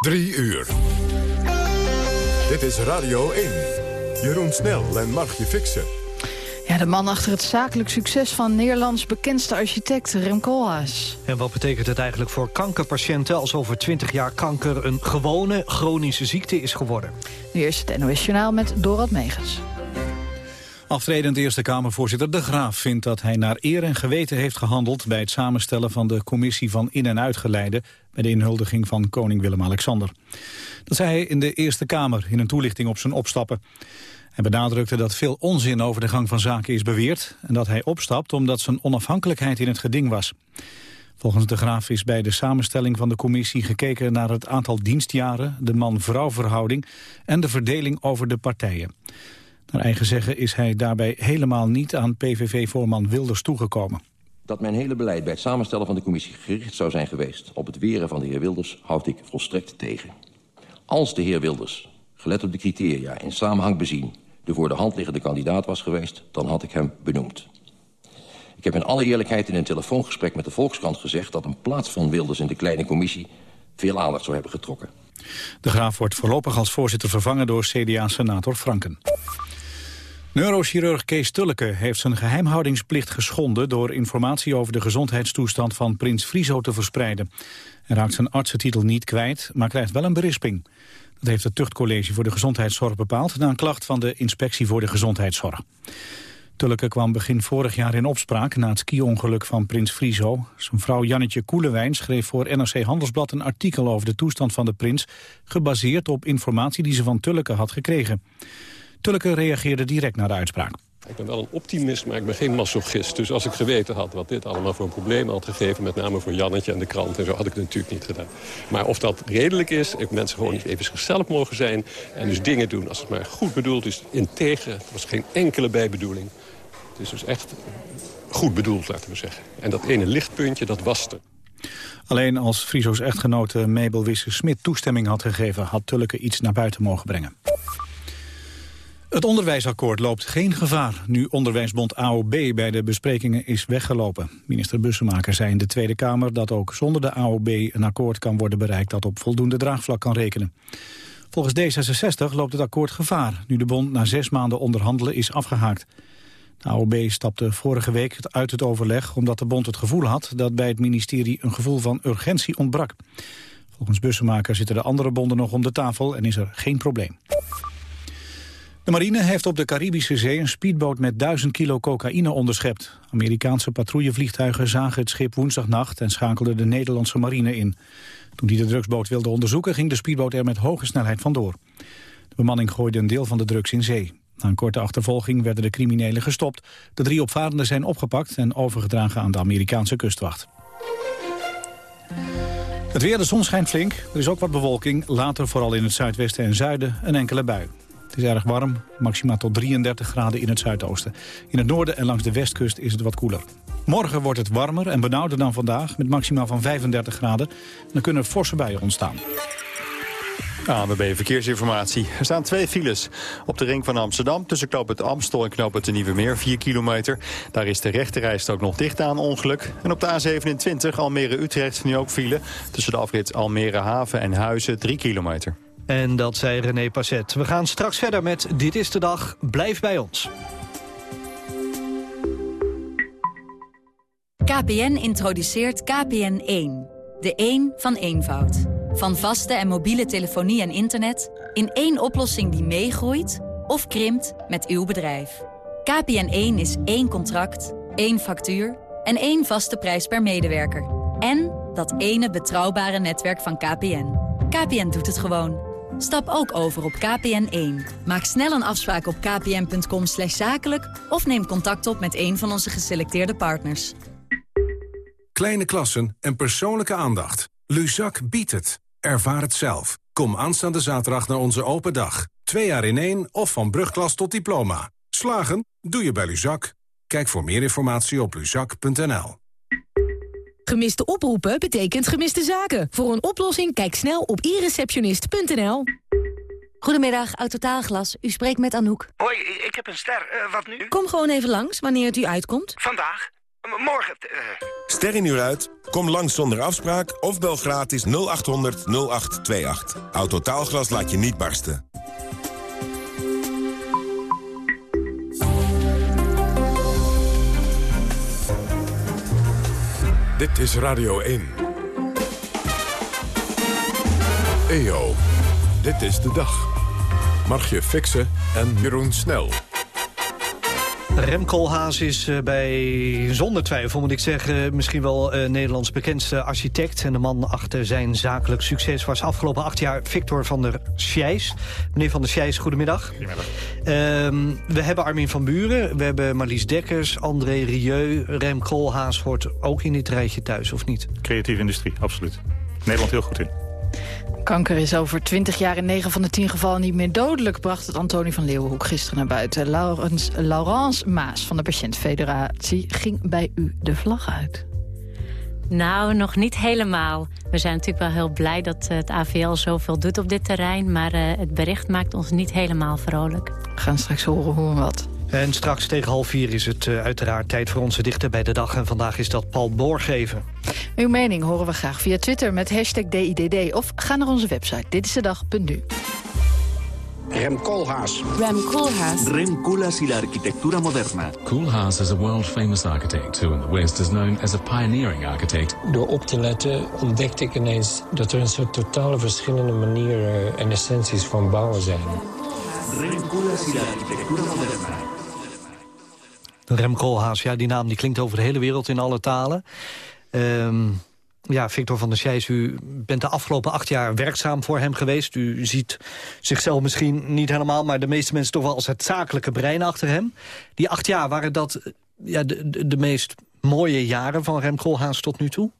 Drie uur. Dit is Radio 1. Jeroen Snel en Margje Fixen. Ja, de man achter het zakelijk succes van Nederlands bekendste architect Rem Koolhaas. En wat betekent het eigenlijk voor kankerpatiënten... als over 20 jaar kanker een gewone chronische ziekte is geworden? Nu eerst het NOS Journaal met Dorot Megens. Aftredend Eerste Kamervoorzitter De Graaf vindt dat hij naar eer en geweten heeft gehandeld bij het samenstellen van de commissie van in- en uitgeleide bij de inhuldiging van koning Willem-Alexander. Dat zei hij in de Eerste Kamer in een toelichting op zijn opstappen. Hij benadrukte dat veel onzin over de gang van zaken is beweerd en dat hij opstapt omdat zijn onafhankelijkheid in het geding was. Volgens de Graaf is bij de samenstelling van de commissie gekeken naar het aantal dienstjaren, de man-vrouw verhouding en de verdeling over de partijen. Naar eigen zeggen is hij daarbij helemaal niet aan PVV-voorman Wilders toegekomen. Dat mijn hele beleid bij het samenstellen van de commissie gericht zou zijn geweest... op het weren van de heer Wilders, houd ik volstrekt tegen. Als de heer Wilders, gelet op de criteria in samenhang bezien... de voor de hand liggende kandidaat was geweest, dan had ik hem benoemd. Ik heb in alle eerlijkheid in een telefoongesprek met de Volkskrant gezegd... dat een plaats van Wilders in de kleine commissie veel aandacht zou hebben getrokken. De Graaf wordt voorlopig als voorzitter vervangen door CDA-senator Franken. Neurochirurg Kees Tulleke heeft zijn geheimhoudingsplicht geschonden... door informatie over de gezondheidstoestand van prins Friso te verspreiden. Hij raakt zijn artsentitel niet kwijt, maar krijgt wel een berisping. Dat heeft het Tuchtcollege voor de Gezondheidszorg bepaald... na een klacht van de Inspectie voor de Gezondheidszorg. Tulleke kwam begin vorig jaar in opspraak na het ski-ongeluk van prins Friso. Zijn vrouw Jannetje Koelewijn schreef voor NRC Handelsblad een artikel over de toestand van de prins... gebaseerd op informatie die ze van Tulleke had gekregen. Tulleke reageerde direct naar de uitspraak. Ik ben wel een optimist, maar ik ben geen masochist. Dus als ik geweten had wat dit allemaal voor problemen had gegeven... met name voor Jannetje en de krant en zo, had ik het natuurlijk niet gedaan. Maar of dat redelijk is, ik mensen gewoon niet even zichzelf mogen zijn... en dus dingen doen als het maar goed bedoeld is, integer. Er was geen enkele bijbedoeling. Het is dus echt goed bedoeld, laten we zeggen. En dat ene lichtpuntje, dat was er. Alleen als Friso's echtgenote Mabel Wisse-Smit toestemming had gegeven... had Tulleke iets naar buiten mogen brengen. Het onderwijsakkoord loopt geen gevaar nu onderwijsbond AOB bij de besprekingen is weggelopen. Minister Bussemaker zei in de Tweede Kamer dat ook zonder de AOB een akkoord kan worden bereikt dat op voldoende draagvlak kan rekenen. Volgens D66 loopt het akkoord gevaar nu de bond na zes maanden onderhandelen is afgehaakt. De AOB stapte vorige week uit het overleg omdat de bond het gevoel had dat bij het ministerie een gevoel van urgentie ontbrak. Volgens Bussemaker zitten de andere bonden nog om de tafel en is er geen probleem. De marine heeft op de Caribische Zee een speedboot met 1000 kilo cocaïne onderschept. Amerikaanse patrouillevliegtuigen zagen het schip woensdagnacht en schakelden de Nederlandse marine in. Toen die de drugsboot wilde onderzoeken ging de speedboot er met hoge snelheid vandoor. De bemanning gooide een deel van de drugs in zee. Na een korte achtervolging werden de criminelen gestopt. De drie opvarenden zijn opgepakt en overgedragen aan de Amerikaanse kustwacht. Het weer, de zon schijnt flink. Er is ook wat bewolking. Later vooral in het zuidwesten en zuiden een enkele bui. Het is erg warm, maximaal tot 33 graden in het zuidoosten. In het noorden en langs de westkust is het wat koeler. Morgen wordt het warmer en benauwder dan vandaag, met maximaal van 35 graden. Dan kunnen forse buien ontstaan. ANWB Verkeersinformatie. Er staan twee files op de ring van Amsterdam... tussen knoop het Amstel en knoop het de Nieuwe Meer, 4 kilometer. Daar is de rechterrijst ook nog dicht aan ongeluk. En op de A27 Almere-Utrecht nu ook file... tussen de afrit Almere-Haven en Huizen, 3 kilometer. En dat zei René Passet. We gaan straks verder met Dit is de Dag. Blijf bij ons. KPN introduceert KPN1. De 1 van eenvoud. Van vaste en mobiele telefonie en internet... in één oplossing die meegroeit of krimpt met uw bedrijf. KPN1 is één contract, één factuur en één vaste prijs per medewerker. En dat ene betrouwbare netwerk van KPN. KPN doet het gewoon. Stap ook over op KPN1. Maak snel een afspraak op kpn.com zakelijk... of neem contact op met een van onze geselecteerde partners. Kleine klassen en persoonlijke aandacht. Luzak biedt het. Ervaar het zelf. Kom aanstaande zaterdag naar onze open dag. Twee jaar in één of van brugklas tot diploma. Slagen? Doe je bij Luzak. Kijk voor meer informatie op luzak.nl. Gemiste oproepen betekent gemiste zaken. Voor een oplossing kijk snel op ireceptionist.nl. Goedemiddag, Autotaalglas. U spreekt met Anouk. Hoi, ik heb een ster. Uh, wat nu? Kom gewoon even langs, wanneer het u uitkomt. Vandaag? morgen. Ster in uur uit? Kom langs zonder afspraak of bel gratis 0800 0828. Autotaalglas laat je niet barsten. Dit is Radio 1. EO, dit is de dag. Margje Fixen en Jeroen Snel. Rem Koolhaas is uh, bij, zonder twijfel moet ik zeggen... misschien wel uh, Nederlands bekendste architect. En de man achter zijn zakelijk succes was afgelopen acht jaar Victor van der Schijs. Meneer van der Schijs, goedemiddag. Goedemiddag. Uh, we hebben Armin van Buren, we hebben Marlies Dekkers, André Rieu... Rem Koolhaas hoort ook in dit rijtje thuis, of niet? Creatieve industrie, absoluut. Nederland heel goed in. Kanker is over 20 jaar in 9 van de 10 gevallen niet meer dodelijk... bracht het Antonie van Leeuwenhoek gisteren naar buiten. Laurens, Laurence Maas van de Patiëntfederatie ging bij u de vlag uit. Nou, nog niet helemaal. We zijn natuurlijk wel heel blij dat het AVL zoveel doet op dit terrein... maar uh, het bericht maakt ons niet helemaal vrolijk. We gaan straks horen hoe en wat. En straks tegen half vier is het uh, uiteraard tijd voor onze dichter bij de dag. En vandaag is dat Paul Boorgeven. Uw mening horen we graag via Twitter met hashtag DIDD. Of ga naar onze website Dit is de dag.nu. Rem Koolhaas. Rem Koolhaas. Rem Koolhaas y la arquitectura moderna. Koolhaas is a world-famous architect who in the West is known as a pioneering architect. Door op te letten ontdekte ik ineens dat er een soort totale verschillende manieren en essenties van bouwen zijn. Rem Koolhaas y la arquitectura moderna. Rem Koolhaas, ja, die naam die klinkt over de hele wereld in alle talen. Um, ja, Victor van der Scheijs, u bent de afgelopen acht jaar werkzaam voor hem geweest. U ziet zichzelf misschien niet helemaal, maar de meeste mensen toch wel als het zakelijke brein achter hem. Die acht jaar, waren dat ja, de, de, de meest mooie jaren van Rem Koolhaas tot nu toe?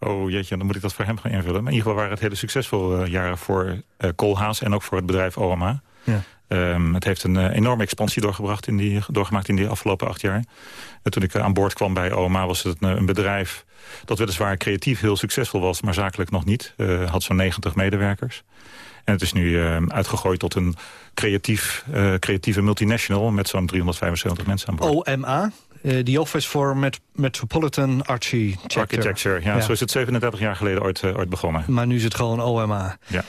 Oh jeetje, dan moet ik dat voor hem gaan invullen. Maar in ieder geval waren het hele succesvolle jaren voor uh, Koolhaas en ook voor het bedrijf OMA. Ja. Um, het heeft een uh, enorme expansie doorgebracht in die, doorgemaakt in die afgelopen acht jaar. En toen ik uh, aan boord kwam bij OMA was het een, een, bedrijf... dat weliswaar creatief heel succesvol was, maar zakelijk nog niet. Uh, had zo'n 90 medewerkers. En het is nu ehm, uitgegooid tot een creatief, creatieve multinational... met zo'n 375 mensen aan boord. OMA? The Office for Met Metropolitan Architecture. Architecture, ja, ja, Zo is het 37 jaar geleden ooit, ooit begonnen. Maar nu is het gewoon OMA. Ja.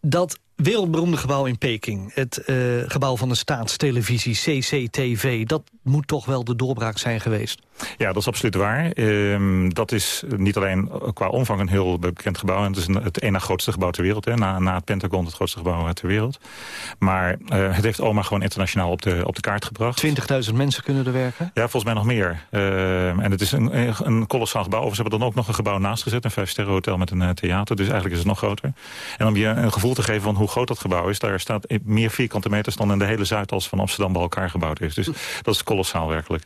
dat wereldberoemde gebouw in Peking. Het uh, gebouw van de staatstelevisie CCTV. Dat moet toch wel de doorbraak zijn geweest? Ja, dat is absoluut waar. Uh, dat is niet alleen qua omvang een heel bekend gebouw. En het is een, het ene grootste gebouw ter wereld. Hè. Na, na het Pentagon het grootste gebouw ter wereld. Maar uh, het heeft OMA gewoon internationaal op de, op de kaart gebracht. 20.000 mensen kunnen er werken? Ja, volgens mij nog meer. Ehm, en het is een, een kolossaal gebouw. Ze hebben dan ook nog een gebouw naast gezet. Een vijfsterren hotel met een theater. Dus eigenlijk is het nog groter. En om je een gevoel te geven van hoe groot dat gebouw is... daar staat meer vierkante meters dan in de hele Zuidas van Amsterdam bij elkaar gebouwd is. Dus dat is kolossaal werkelijk.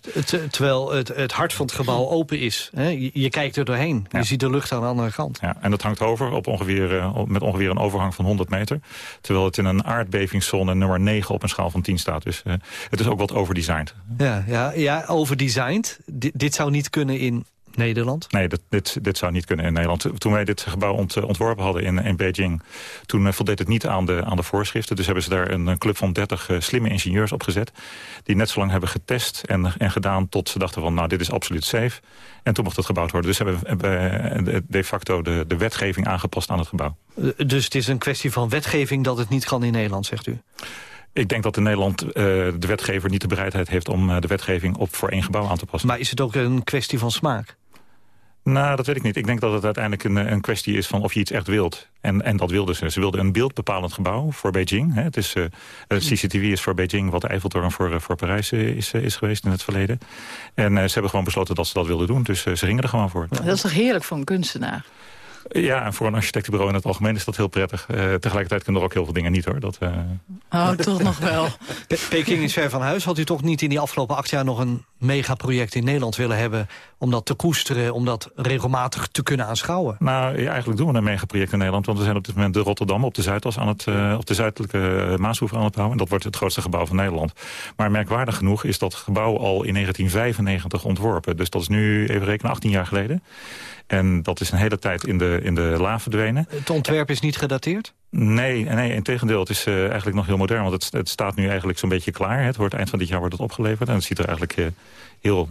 Terwijl het, het hart van het gebouw open is. Hè? Je, je, kijkt er doorheen. Ja. Je ziet de lucht aan de andere kant. Ja, en dat hangt over op ongeveer, uh, met ongeveer een overgang van 100 meter. Terwijl het in een aardbevingszone nummer 9 op een schaal van 10 staat. Dus uh, het is ook wat overdesigned. Ja, ja, ja overdesigned. D dit zou niet kunnen in Nederland? Nee, dit, dit, dit zou niet kunnen in Nederland. Toen wij dit gebouw ont, ontworpen hadden in, in Beijing... toen uh, voldeed het niet aan de, aan de voorschriften. Dus hebben ze daar een, een club van 30 uh, slimme ingenieurs opgezet... die net zo lang hebben getest en, en gedaan tot ze dachten van... nou, dit is absoluut safe. En toen mocht het gebouwd worden. Dus hebben we de facto de, de wetgeving aangepast aan het gebouw. Dus het is een kwestie van wetgeving dat het niet kan in Nederland, zegt u? Ik denk dat in Nederland uh, de wetgever niet de bereidheid heeft... om uh, de wetgeving op voor één gebouw aan te passen. Maar is het ook een kwestie van smaak? Nou, dat weet ik niet. Ik denk dat het uiteindelijk een, een kwestie is van of je iets echt wilt. En, en dat wilden ze. Ze wilden een beeldbepalend gebouw voor Beijing. Hè. Het is, uh, CCTV is voor Beijing wat de Eiffeltoren voor, uh, voor Parijs uh, is, is geweest in het verleden. En ze hebben gewoon besloten dat ze dat wilden doen. Dus ze gingen er gewoon voor. Dat is toch heerlijk voor een kunstenaar? Ja, en voor een architectenbureau in het algemeen is dat heel prettig. Uh, tegelijkertijd kunnen er ook heel veel dingen niet, hoor. Dat, uh... Oh, toch nog wel. Pe Peking is ver van huis. Had u toch niet in die afgelopen acht jaar nog een megaproject in Nederland willen hebben... om dat te koesteren, om dat regelmatig te kunnen aanschouwen? Nou, ja, eigenlijk doen we een megaproject in Nederland. Want we zijn op dit moment de Rotterdam op de Zuidas aan het, uh, op de zuidelijke Maashoever aan het bouwen. En dat wordt het grootste gebouw van Nederland. Maar merkwaardig genoeg is dat gebouw al in 1995 ontworpen. Dus dat is nu, even rekenen, 18 jaar geleden. En dat is een hele tijd in de, in de la verdwenen. Het ontwerp is niet gedateerd? Nee, nee in tegendeel. Het is uh, eigenlijk nog heel modern. Want het, het staat nu eigenlijk zo'n beetje klaar. Het wordt eind van dit jaar wordt het opgeleverd. En het ziet er eigenlijk uh, heel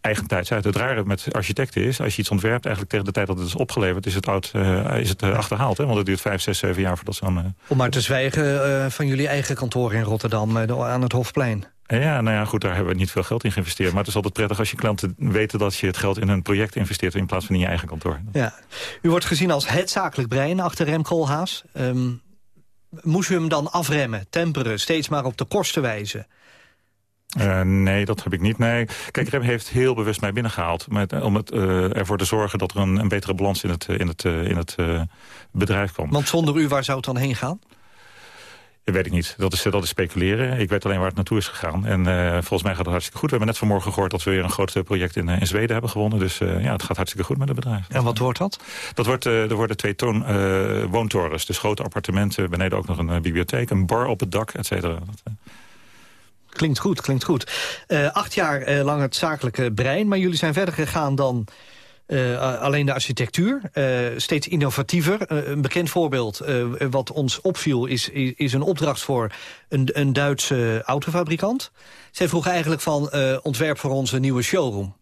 eigentijds uit. Het rare met architecten is, als je iets ontwerpt... eigenlijk tegen de tijd dat het is opgeleverd, is het, oud, uh, is het achterhaald. Hè? Want het duurt vijf, zes, zeven jaar voordat zo'n... Om maar te zwijgen van jullie eigen kantoor in Rotterdam aan het Hofplein. Ja, nou ja, goed, daar hebben we niet veel geld in geïnvesteerd. Maar het is altijd prettig als je klanten weten dat je het geld in een project investeert... in plaats van in je eigen kantoor. Ja. U wordt gezien als het zakelijk brein achter Rem Koolhaas. Um, moest u hem dan afremmen, temperen, steeds maar op de kosten wijzen? Uh, nee, dat heb ik niet. Nee. Kijk, Rem heeft heel bewust mij binnengehaald... Met, om het, uh, ervoor te zorgen dat er een, een betere balans in het, in het, uh, in het bedrijf kwam. Want zonder u, waar zou het dan heen gaan? Dat weet ik niet. Dat is, dat is speculeren. Ik weet alleen waar het naartoe is gegaan. En volgens mij gaat het hartstikke goed. We hebben net vanmorgen gehoord dat we weer een groot project in, in Zweden hebben gewonnen. Dus ja, het gaat hartstikke goed met het bedrijf. En wat wordt dat? Dat wordt, er worden twee toon, woontorens. Dus grote appartementen. Beneden ook nog een bibliotheek, een bar op het dak, et cetera. Dat, Klinkt goed, klinkt goed. Acht jaar lang het zakelijke brein, maar jullie zijn verder gegaan dan uh, alleen de architectuur. steeds innovatiever. een bekend voorbeeld wat ons opviel is, is, is, een opdracht voor een, een Duitse autofabrikant. Zij vroegen eigenlijk van ontwerp voor onze nieuwe showroom.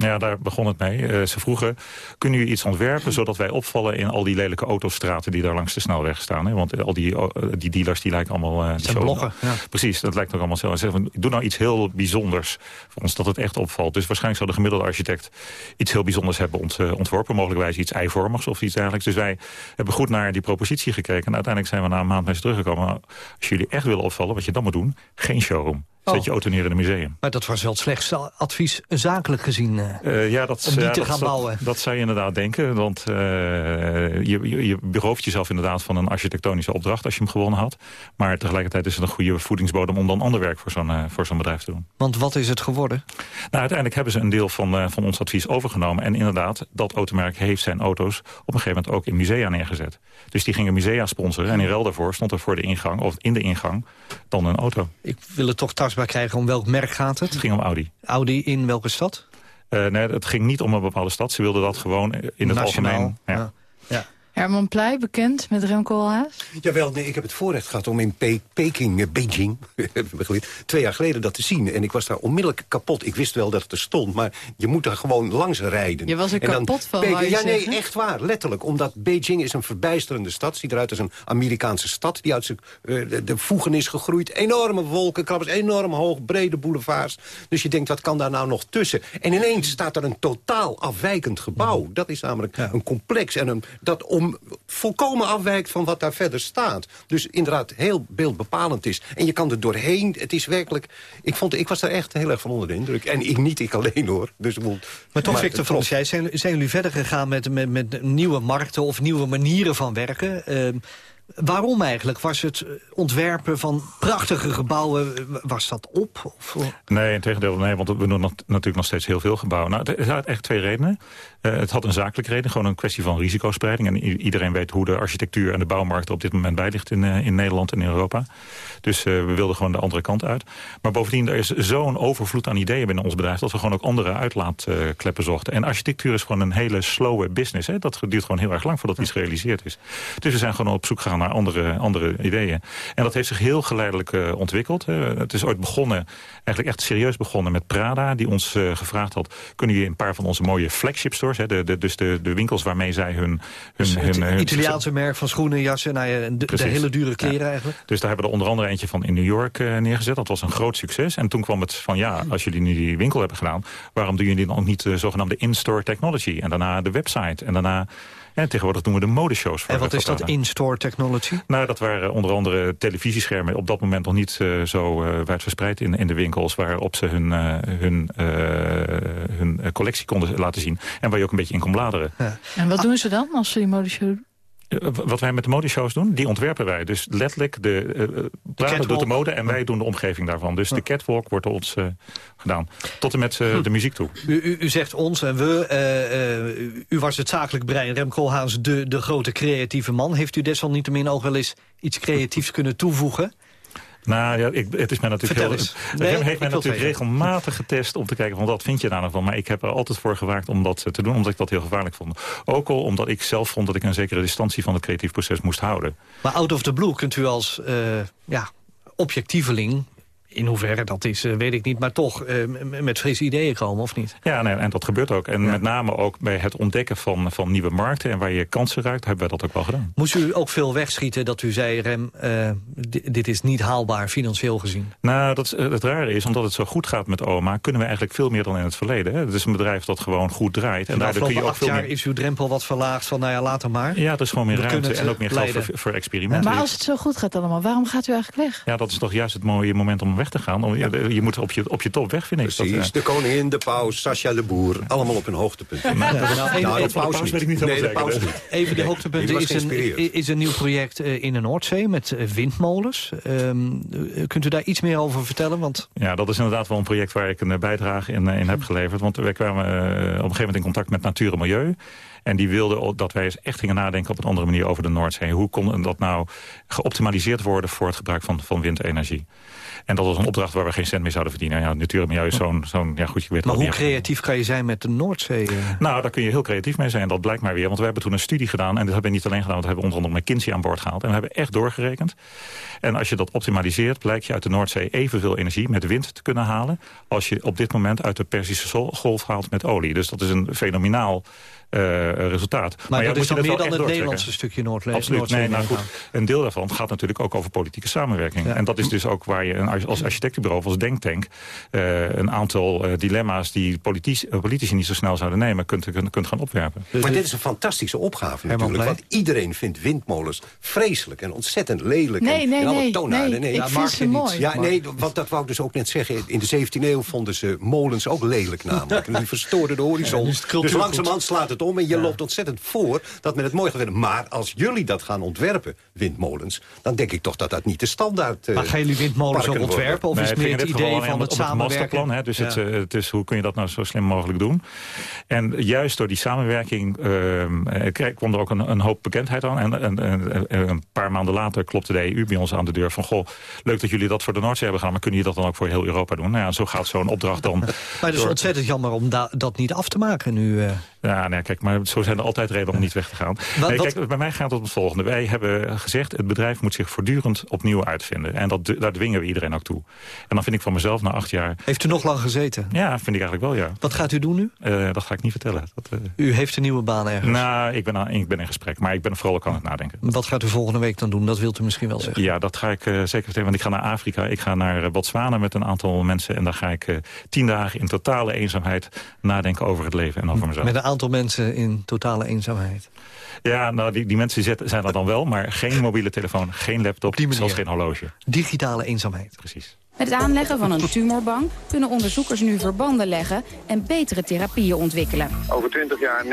Ja. Daar begon het mee. Uh, ze vroegen, kunnen jullie iets ontwerpen... zodat wij opvallen in al die lelijke autostraten... die daar langs de snelweg staan? Hè? Want al die, uh, die dealers die lijken allemaal... Uh, Zijn bloggen, ja. Precies, dat lijkt ook allemaal zo. Ze zeggen, doe nou iets heel bijzonders voor ons, dat het echt opvalt. Dus waarschijnlijk zou de gemiddelde architect... iets heel bijzonders hebben ont, ontworpen. Mogelijkwijs iets eivormigs of iets dergelijks. Dus wij hebben goed naar die propositie gekeken. En uiteindelijk zijn we na een maand mee teruggekomen. Als jullie echt willen opvallen, wat je dan moet doen... geen showroom. Zet oh. je auto neer in een museum. Maar dat was wel het slechtste advies zakelijk gezien uh, uh, ja, dat, om die ja, te dat, gaan bouwen. Dat, zou je inderdaad denken. Want uh, je, je, je, berooft jezelf inderdaad van een architectonische opdracht... als je hem gewonnen had. Maar tegelijkertijd is het een goede voedingsbodem... om dan ander werk voor zo'n voor zo'n bedrijf te doen. Want wat is het geworden? Nou, uiteindelijk hebben ze een deel van, van ons advies overgenomen. En inderdaad, dat automerk heeft zijn auto's... op een gegeven moment ook in musea neergezet. Dus die gingen musea sponsoren. En in ruil daarvoor stond er voor de ingang, of in de ingang, dan een auto. Ik wil het toch krijgen. Om welk merk gaat het? Het ging om Audi. Audi in welke stad? Uh, nee, het ging niet om een bepaalde stad. Ze wilden dat gewoon in het Nationaal. algemeen... Ja. ja. Herman Pleij, bekend met Remco Haas? Jawel, nee, ik heb het voorrecht gehad om in Pe Peking, uh, Beijing, twee jaar geleden dat te zien. En ik was daar onmiddellijk kapot. Ik wist wel dat het er stond, maar je moet er gewoon langs rijden. Je was er en kapot van, Peking, Ja, nee, echt waar, letterlijk. Omdat Beijing is een verbijsterende stad. Ziet eruit als een Amerikaanse stad die uit zijn, uh, de, de, voegen is gegroeid. Enorme wolkenkrabbers, enorm hoog, brede boulevards. Dus je denkt, wat kan daar nou nog tussen? En ineens staat er een totaal afwijkend gebouw. Dat is namelijk ja. een complex en een, dat om volkomen afwijkt van wat daar verder staat. Dus inderdaad heel beeldbepalend is. En je kan er doorheen. Het is werkelijk... Ik, vond, ik was daar echt heel erg van onder de indruk. En ik niet ik alleen hoor. Dus, maar toch, Victor Frans, jij, zijn, zijn jullie verder gegaan met, met, met nieuwe markten... of nieuwe manieren van werken... Uh, Waarom eigenlijk? Was het ontwerpen van prachtige gebouwen, was dat op? Of? Nee, in tegendeel, nee, want we doen nog, natuurlijk nog steeds heel veel gebouwen. Nou, het had echt twee redenen. Uh, het had een zakelijke reden, gewoon een kwestie van risicospreiding. En iedereen weet hoe de architectuur en de bouwmarkt er op dit moment bij ligt in, uh, in Nederland en in Europa. Dus uh, we wilden gewoon de andere kant uit. Maar bovendien, er is zo'n overvloed aan ideeën binnen ons bedrijf... dat we gewoon ook andere uitlaatkleppen zochten. En architectuur is gewoon een hele slowe business. Hè? Dat duurt gewoon heel erg lang voordat iets gerealiseerd is. Dus we zijn gewoon op zoek gegaan naar andere, andere ideeën. En dat heeft zich heel geleidelijk uh, ontwikkeld. Het is ooit begonnen, eigenlijk echt serieus begonnen met Prada... die ons uh, gevraagd had, kunnen jullie een paar van onze mooie flagship stores... Hè, de, de, dus de, de winkels waarmee zij hun... hun, dus hun, hun Italiaanse merk van schoenen, jassen, nou ja, de, de, hele dure kleren ja. eigenlijk. Dus daar hebben we er onder andere eentje van in New York neergezet. Dat was een groot succes. En toen kwam het van, ja, als jullie nu die winkel hebben gedaan... waarom doen jullie dan ook niet de zogenaamde in-store technology? En daarna de website en daarna... En tegenwoordig doen we de modeshows. Voor en wat is dat in-store technology? Nou, dat waren onder andere televisieschermen. Op dat moment nog niet uh, zo uh, wijdverspreid in, in de winkels... waarop ze hun, uh, hun, hun collectie konden laten zien. En waar je ook een beetje in kon bladeren. Ja. En wat doen ze dan als ze die modeshow doen? Wat wij met de modeshows doen, die ontwerpen wij. Dus letterlijk, de, uh, Prada doet de mode en wij doen de omgeving daarvan. Dus de catwalk wordt door ons uh, gedaan. Tot en met uh, de muziek toe. U, u, u, zegt ons en we. u was het zakelijk brein. Rem Koolhaas, de, de grote creatieve man. Heeft u desalniettemin ook wel eens iets creatiefs kunnen toevoegen? Nou ja, ik, het is mij natuurlijk heel... Nee, Rem heeft mij natuurlijk regelmatig getest om te kijken van wat vind je daar nou van. Maar ik heb er altijd voor gewaakt om dat te doen, omdat ik dat heel gevaarlijk vond. Ook al omdat ik zelf vond dat ik een zekere distantie van het creatief proces moest houden. Maar out of the blue kunt u als uh, ja, objectieveling in hoeverre dat is, eh, weet ik niet. Maar toch eh, met frisse ideeën komen, of niet? Ja, nee, en dat gebeurt ook. En met name ook bij het ontdekken van, van nieuwe markten... en waar je kansen ruikt, hebben we dat ook wel gedaan. Moest u ook veel wegschieten dat u zei... Rem, uh, dit is niet haalbaar financieel gezien? Nou, dat, het rare is, omdat het zo goed gaat met OMA... kunnen we eigenlijk veel meer dan in het verleden. Hè? Het is een bedrijf dat gewoon goed draait. En daardoor kun je ook veel jaar meer... is uw drempel wat verlaagd van, nou ja, later maar. Ja, er is gewoon meer ruimte en ook meer geld voor, voor experimenten. Maar als het zo goed gaat allemaal, waarom gaat u eigenlijk weg? Ja, dat is toch juist het mooie moment om weg te gaan. Om, je moet op je, op je top weg, vind ik. Precies, dat, de koningin, de paus, Sascha de Boer. Allemaal op hun hoogtepunt. Ja, nou, nou, de paus, weet ik niet nee, de paus niet. Even de hoogtepunten is een, is een nieuw project uh, in de Noordzee met uh, windmolens. Um, kunt u daar iets meer over vertellen? Want... Ja, dat is inderdaad wel een project waar ik een bijdrage in, in heb geleverd. Want we kwamen op een gegeven moment in contact met Natuur en Milieu. En die wilden dat wij eens echt gingen nadenken op een andere manier over de Noordzee. Hoe kon dat nou geoptimaliseerd worden voor het gebruik van, van windenergie? En dat was een opdracht waar we geen cent mee zouden verdienen. Ja, is zo'n... zo'n ja, goed, je weet maar hoe creatief kan je zijn met de Noordzee? Eh? Nou, daar kun je heel creatief mee zijn. Dat blijkt maar weer. Want we hebben toen een studie gedaan. En dat hebben we niet alleen gedaan. Want we hebben onder andere McKinsey aan boord gehaald. En we hebben echt doorgerekend. En als je dat optimaliseert, blijkt je uit de Noordzee evenveel energie met wind te kunnen halen. Als je op dit moment uit de Persische golf haalt met olie. Dus dat is een fenomenaal uh, resultaat. Maar, maar dat is dan meer dan het Nederlandse stukje Noordlee. Absoluut. Nee, nou goed, een deel daarvan gaat natuurlijk ook over politieke samenwerking. En dat is dus ook waar je als architectenbureau, als denktank... Uh, een aantal uh, dilemma's die politici, politici niet zo snel zouden nemen... kunt, kunt, kunt gaan opwerpen. Dus maar dit is een fantastische opgave natuurlijk. Want iedereen vindt windmolens vreselijk en ontzettend lelijk. Nee, nee, en nee. nee, nee. Ik vind ze mooi. Ja, nee, want dat wou ik dus ook net zeggen. In de 17e eeuw vonden ze molens ook lelijk namelijk. En die verstoorden de horizon. dus, dus langzamerhand slaat het om en je loopt ontzettend voor dat men het mooi gaat vinden. Maar als jullie dat gaan ontwerpen, windmolens... dan denk ik toch dat dat niet de standaard uh, Maar gaan jullie windmolens ook ontwerpen? Of is het meer het idee van het samenwerken? Het dus het, uh, het, is hoe kun je dat nou zo slim mogelijk doen? En juist door die samenwerking uh, kwam er ook een, een, hoop bekendheid aan. En, en, en, een paar maanden later klopte de EU bij ons aan de deur van... goh, leuk dat jullie dat voor de Noordzee hebben gedaan... maar kunnen jullie dat dan ook voor heel Europa doen? Nou ja, zo gaat zo'n opdracht dan... maar het is ontzettend jammer om dat niet af te maken nu... Ja, nee, kijk, maar zo zijn er altijd redenen om niet weg te gaan. nee, kijk, bij mij gaat het om het volgende. Wij hebben gezegd, het bedrijf moet zich voortdurend opnieuw uitvinden. En dat, daar dwingen we iedereen ook toe. En dan vind ik van mezelf na acht jaar... Heeft u nog lang gezeten? Ja, vind ik eigenlijk wel, ja. Wat gaat u doen nu? Uh, dat ga ik niet vertellen. Dat, uh... U heeft een nieuwe baan ergens? Nou, ik ben, aan, ik ben in gesprek, maar ik ben vooral ook aan het nadenken. Wat gaat u volgende week dan doen? Dat wilt u misschien wel zeggen. Ja, dat ga ik uh, zeker vertellen, want ik ga naar Afrika. Ik ga naar Botswana met een aantal mensen. En daar ga ik tien dagen in totale eenzaamheid nadenken over het leven en over mezelf. Met een aantal mensen in totale eenzaamheid. Ja, nou, die, die mensen zijn er dan wel, maar geen mobiele telefoon, geen laptop, zelfs geen horloge. Digitale eenzaamheid. Precies. Met het aanleggen van een tumorbank kunnen onderzoekers nu verbanden leggen en betere therapieën ontwikkelen. Over 20 jaar 90%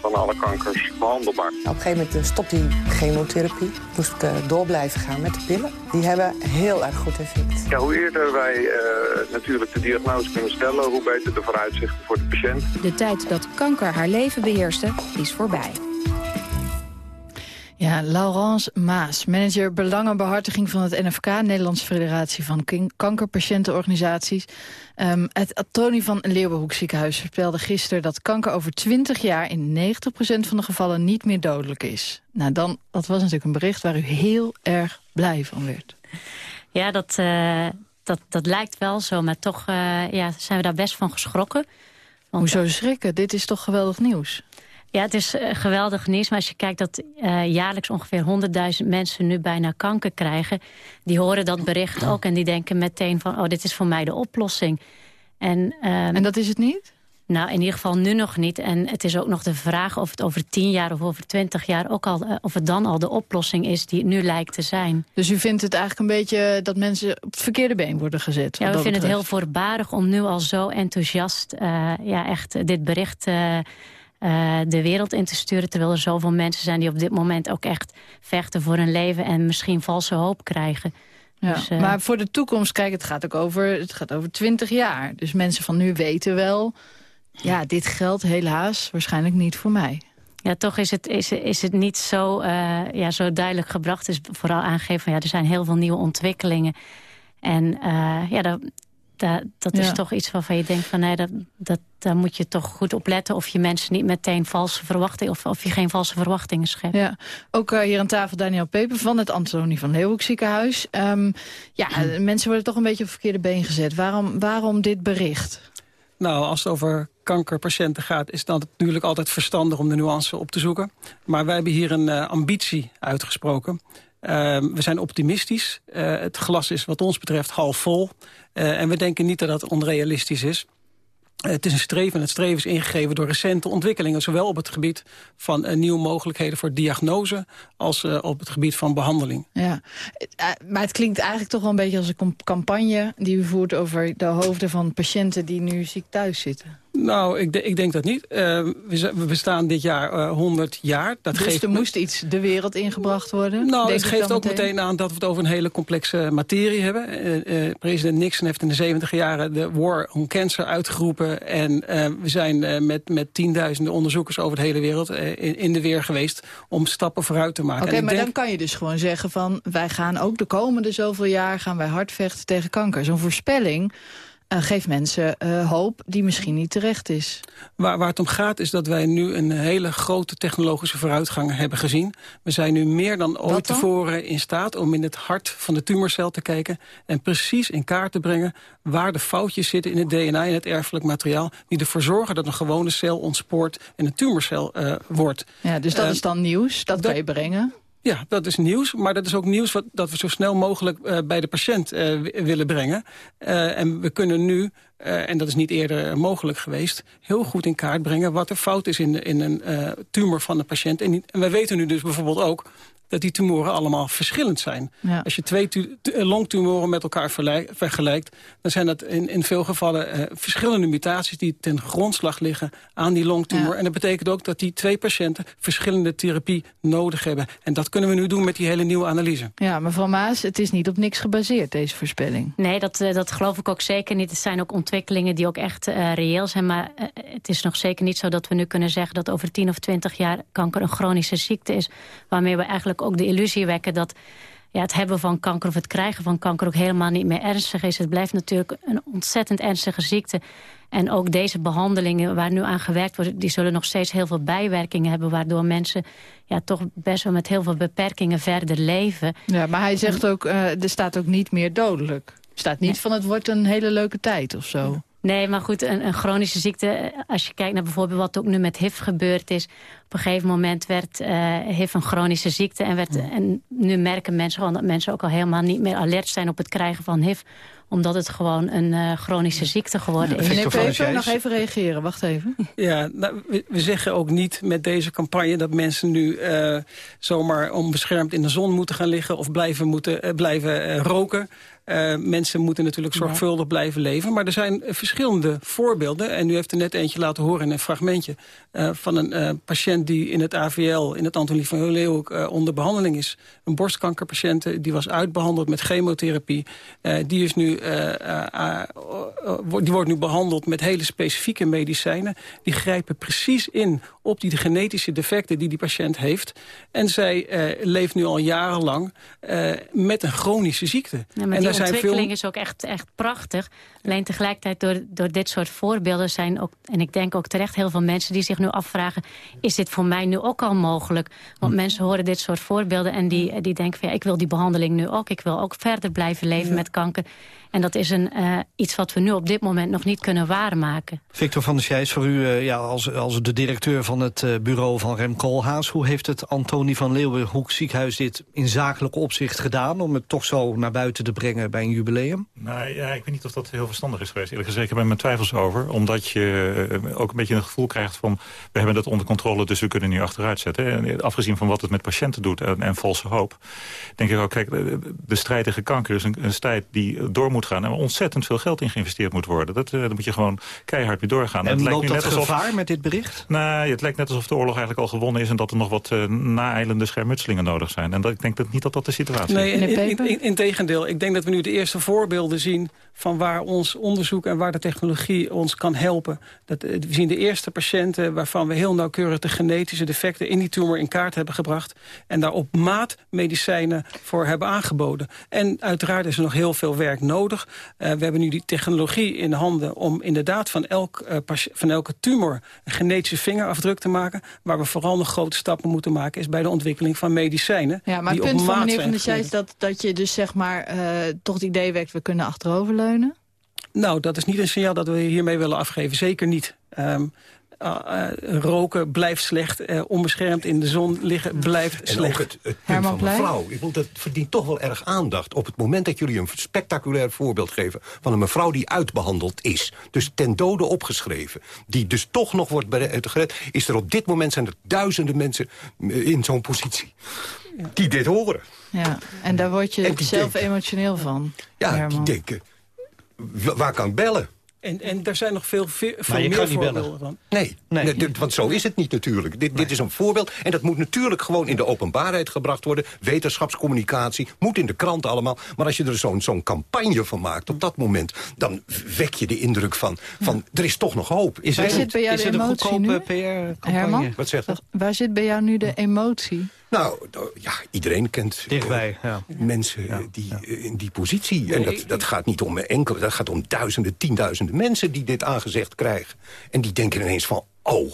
van alle kankers behandelbaar. Op een gegeven moment eh, stopt die chemotherapie. Moest ik eh, door blijven gaan met de pillen. Die hebben heel erg goed effect. Ja, hoe eerder wij uh, natuurlijk de diagnose kunnen stellen, hoe beter de vooruitzichten voor de patiënt. De tijd dat kanker haar leven beheerste, is voorbij. Ja, Laurence Maas, manager belangenbehartiging van het NFC... Nederlandse Federatie van Kankerpatiëntenorganisaties. Um, het Tony van Leeuwenhoek ziekenhuis vertelde gisteren... dat kanker over 20 jaar in 90% van de gevallen niet meer dodelijk is. Nou, dan, dat was natuurlijk een bericht waar u heel erg blij van werd. Ja, dat, uh, dat, dat lijkt wel zo, maar toch uh, ja, zijn we daar best van geschrokken. Want, Hoezo schrikken? Dit is toch geweldig nieuws? Ja, het is uh, geweldig nieuws. Maar als je kijkt dat uh, jaarlijks ongeveer 100.000 mensen nu bijna kanker krijgen... die horen dat bericht ook en die denken meteen van... oh, dit is voor mij de oplossing. En, um, en dat is het niet? Nou, in ieder geval nu nog niet. En het is ook nog de vraag of het over 10 jaar of over 20 jaar... ook al, uh, of het dan al de oplossing is die het nu lijkt te zijn. Dus u vindt het eigenlijk een beetje dat mensen op het verkeerde been worden gezet? Ja, we vinden het heel voorbarig om nu al zo enthousiast... ja, echt dit bericht uh, de wereld in te sturen... terwijl er zoveel mensen zijn die op dit moment ook echt vechten voor hun leven... en misschien valse hoop krijgen. Ja, dus, uh... Maar voor de toekomst, kijk, het gaat ook over, het gaat over 20 jaar. Dus mensen van nu weten wel... ja, dit geldt helaas waarschijnlijk niet voor mij. Ja, toch is het, is, is het niet zo, uh, ja, zo duidelijk gebracht. Dus vooral aangeven, van, ja, er zijn heel veel nieuwe ontwikkelingen. En ja, daar, dat, dat is Ja. toch iets waarvan je denkt van nee, dat, dat, daar moet je toch goed op letten of je mensen niet meteen valse verwachtingen of, of je geen valse verwachtingen schept. Ja, ook eh, hier aan tafel Daniel Peper van het Antonie van Leeuwenhoek ziekenhuis. Ehm, ja, eh, mensen worden toch een beetje op het verkeerde been gezet. Waarom, waarom dit bericht? Nou, als het over kankerpatiënten gaat... is het natuurlijk altijd verstandig om de nuance op te zoeken. Maar wij hebben hier een eh, ambitie uitgesproken. Ehm, we zijn optimistisch. Eh, het glas is wat ons betreft half vol. Eh, en we denken niet dat dat onrealistisch is. Eh, Het is een streven en het streven is ingegeven door recente ontwikkelingen... zowel op het gebied van nieuwe mogelijkheden voor diagnose... als op het gebied van behandeling. Ja, maar het klinkt eigenlijk toch wel een beetje als een campagne... die u voert over de hoofden van patiënten die nu ziek thuis zitten. Nou, ik, de- ik denk dat niet. Eh, we, we bestaan dit jaar eh 100 jaar. Dat dus geeft er moest iets de wereld ingebracht worden? Nou, het geeft ook meteen aan dat we het over een hele complexe materie hebben. Eh, president Nixon heeft in de 70 jaren de War on Cancer uitgeroepen. En we zijn met, met tienduizenden onderzoekers over de hele wereld in, in de weer geweest om stappen vooruit te maken. Oké, maar denk- dan kan je dus gewoon zeggen van... wij gaan ook de komende zoveel jaar gaan wij hard vechten tegen kanker. Zo'n voorspelling geeft mensen eh, hoop die misschien niet terecht is. Waar, waar het om gaat is dat wij nu een hele grote technologische vooruitgang hebben gezien. We zijn nu meer dan ooit dan? tevoren in staat om in het hart van de tumorcel te kijken... en precies in kaart te brengen waar de foutjes zitten in het DNA en het erfelijk materiaal... die ervoor zorgen dat een gewone cel ontspoort en een tumorcel eh, wordt. Ja, dus dat is dan nieuws, dat, kan je brengen. Ja, dat is nieuws. Maar dat is ook nieuws wat, dat we zo snel mogelijk eh, bij de patiënt eh, wi- willen brengen. Eh, en we kunnen nu, en dat is niet eerder mogelijk geweest... heel goed in kaart brengen wat er fout is in, in een tumor van de patiënt. En, en wij weten nu dus bijvoorbeeld ook dat die tumoren allemaal verschillend zijn. Ja. Als je twee eh, longtumoren met elkaar vergelijkt... dan zijn dat in, in veel gevallen eh, verschillende mutaties... die ten grondslag liggen aan die longtumor. Ja. En dat betekent ook dat die twee patiënten verschillende therapie nodig hebben. En dat kunnen we nu doen met die hele nieuwe analyse. Ja, mevrouw Maas, het is niet op niks gebaseerd, deze voorspelling. Nee, dat, eh, dat geloof ik ook zeker niet. Het zijn ook ontwikkelingen die ook echt eh, reëel zijn. Maar het is nog zeker niet zo dat we nu kunnen zeggen... dat over 10 of 20 jaar kanker een chronische ziekte is. Waarmee we eigenlijk ook de illusie wekken dat... Ja, het hebben van kanker of het krijgen van kanker ook helemaal niet meer ernstig is. Het blijft natuurlijk een ontzettend ernstige ziekte. En ook deze behandelingen waar nu aan gewerkt wordt... die zullen nog steeds heel veel bijwerkingen hebben... waardoor mensen ja, toch best wel met heel veel beperkingen verder leven. Ja, maar hij zegt ook, eh, er staat ook niet meer dodelijk. Er staat niet van het wordt een hele leuke tijd of zo. Nee, maar goed, een, een chronische ziekte... eh, als je kijkt naar bijvoorbeeld wat ook nu met HIV gebeurd is... op een gegeven moment werd eh HIV een chronische ziekte... En, werd, en nu merken mensen gewoon dat mensen ook al helemaal niet meer alert zijn... op het krijgen van HIV, omdat het gewoon een eh, chronische ziekte geworden is. Meneer Peper, nog even reageren, wacht even. Ja, nou, we, we zeggen ook niet met deze campagne dat mensen nu eh, zomaar onbeschermd in de zon moeten gaan liggen of blijven, moeten, blijven roken. Eh, mensen moeten natuurlijk zorgvuldig blijven leven. Maar er zijn verschillende voorbeelden. En u heeft er net eentje laten horen in een fragmentje... eh, van een eh, patiënt die in het AVL, in het Antonie van Leeuwenhoek... onder behandeling is. Een borstkankerpatiënt, die was uitbehandeld met chemotherapie. Die, is nu, wordt- die wordt nu behandeld met hele specifieke medicijnen. Die grijpen precies in op die genetische defecten die die patiënt heeft. En zij leeft nu al jarenlang met een chronische ziekte. Ja, en daar zijn ontwikkeling veel... is ook echt, echt prachtig. Alleen tegelijkertijd door, door dit soort voorbeelden zijn ook... en ik denk ook terecht heel veel mensen die zich nu afvragen... is dit voor mij nu ook al mogelijk? Want Hm. mensen horen dit soort voorbeelden en die, die denken van... ja, ik wil die behandeling nu ook. Ik wil ook verder blijven leven met kanker. En dat is een, eh, iets wat we nu op dit moment nog niet kunnen waarmaken. Victor van der Scheijs, voor u eh, ja, als, als de directeur van het eh, bureau van Rem Koolhaas... hoe heeft het Antonie van Leeuwenhoek ziekenhuis dit in zakelijk opzicht gedaan... om het toch zo naar buiten te brengen bij een jubileum? Nou ja, ik weet niet of dat heel verstandig is geweest. Eerlijk gezegd, ik ben mijn twijfels over. Omdat je eh, ook een beetje een gevoel krijgt van... we hebben dat onder controle, dus we kunnen nu achteruit zetten. En afgezien van wat het met patiënten doet en, en valse hoop... denk ik ook, kijk, de, strijd tegen kanker is een, een strijd die door moet gaan... en waar ontzettend veel geld in geïnvesteerd moet worden. Dat, eh, daar moet je gewoon keihard mee doorgaan. En het loopt nu dat net alsof, gevaar met dit bericht? Nou, het lijkt net alsof de oorlog eigenlijk al gewonnen is... en dat er nog wat uh, naeilende schermutselingen nodig zijn. En dat, ik denk dat niet dat dat de situatie Nee, is. in, in, in, in tegendeel. Ik denk dat we nu de eerste voorbeelden zien... van waar ons onderzoek en waar de technologie ons kan helpen. Dat, eh, we zien de eerste patiënten waarvan we heel nauwkeurig... de genetische defecten in die tumor in kaart hebben gebracht... en daar op maat medicijnen voor hebben aangeboden. En uiteraard is er nog heel veel werk nodig nodig. we hebben nu die technologie in handen om inderdaad van, elk, van elke tumor... een genetische vingerafdruk te maken. Waar we vooral nog grote stappen moeten maken... is bij de ontwikkeling van medicijnen. Ja, maar het punt van meneer Van der Zij is dat, dat je dus zeg maar toch het idee wekt... we kunnen achteroverleunen? Nou, dat is niet een signaal dat we hiermee willen afgeven. Zeker niet. Um, uh, roken blijft slecht. Uh, onbeschermd in de zon liggen blijft en slecht. Ook het, het punt van mevrouw. Ik dat verdient toch wel erg aandacht. Op het moment dat jullie een spectaculair voorbeeld geven... van een mevrouw die uitbehandeld is. Dus ten dode opgeschreven. Die dus toch nog wordt gered. Is er op dit moment zijn er duizenden mensen in zo'n positie. Die dit horen. Ja, en daar word je zelf emotioneel van. Ja, Herman. die denken waar kan ik bellen? En, en er zijn nog veel, veel, veel meer voorbeelden van. Nee, nee. nee, want zo is het niet natuurlijk. Dit, dit is een voorbeeld en dat moet natuurlijk gewoon in de openbaarheid gebracht worden. Wetenschapscommunicatie, moet in de krant allemaal. Maar als je er zo'n zo'n campagne van maakt op dat moment... dan wek je de indruk van, van er is toch nog hoop. Is Waar zit bij jou de emotie nu? Herman? Wat zegt dat? Waar zit bij jou nu de emotie? Nou, ja, iedereen kent Dichtbij, ja. mensen die in die positie. En dat, dat gaat niet om enkele, dat gaat om duizenden, tienduizenden mensen die dit aangezegd krijgen. En die denken ineens van, oh,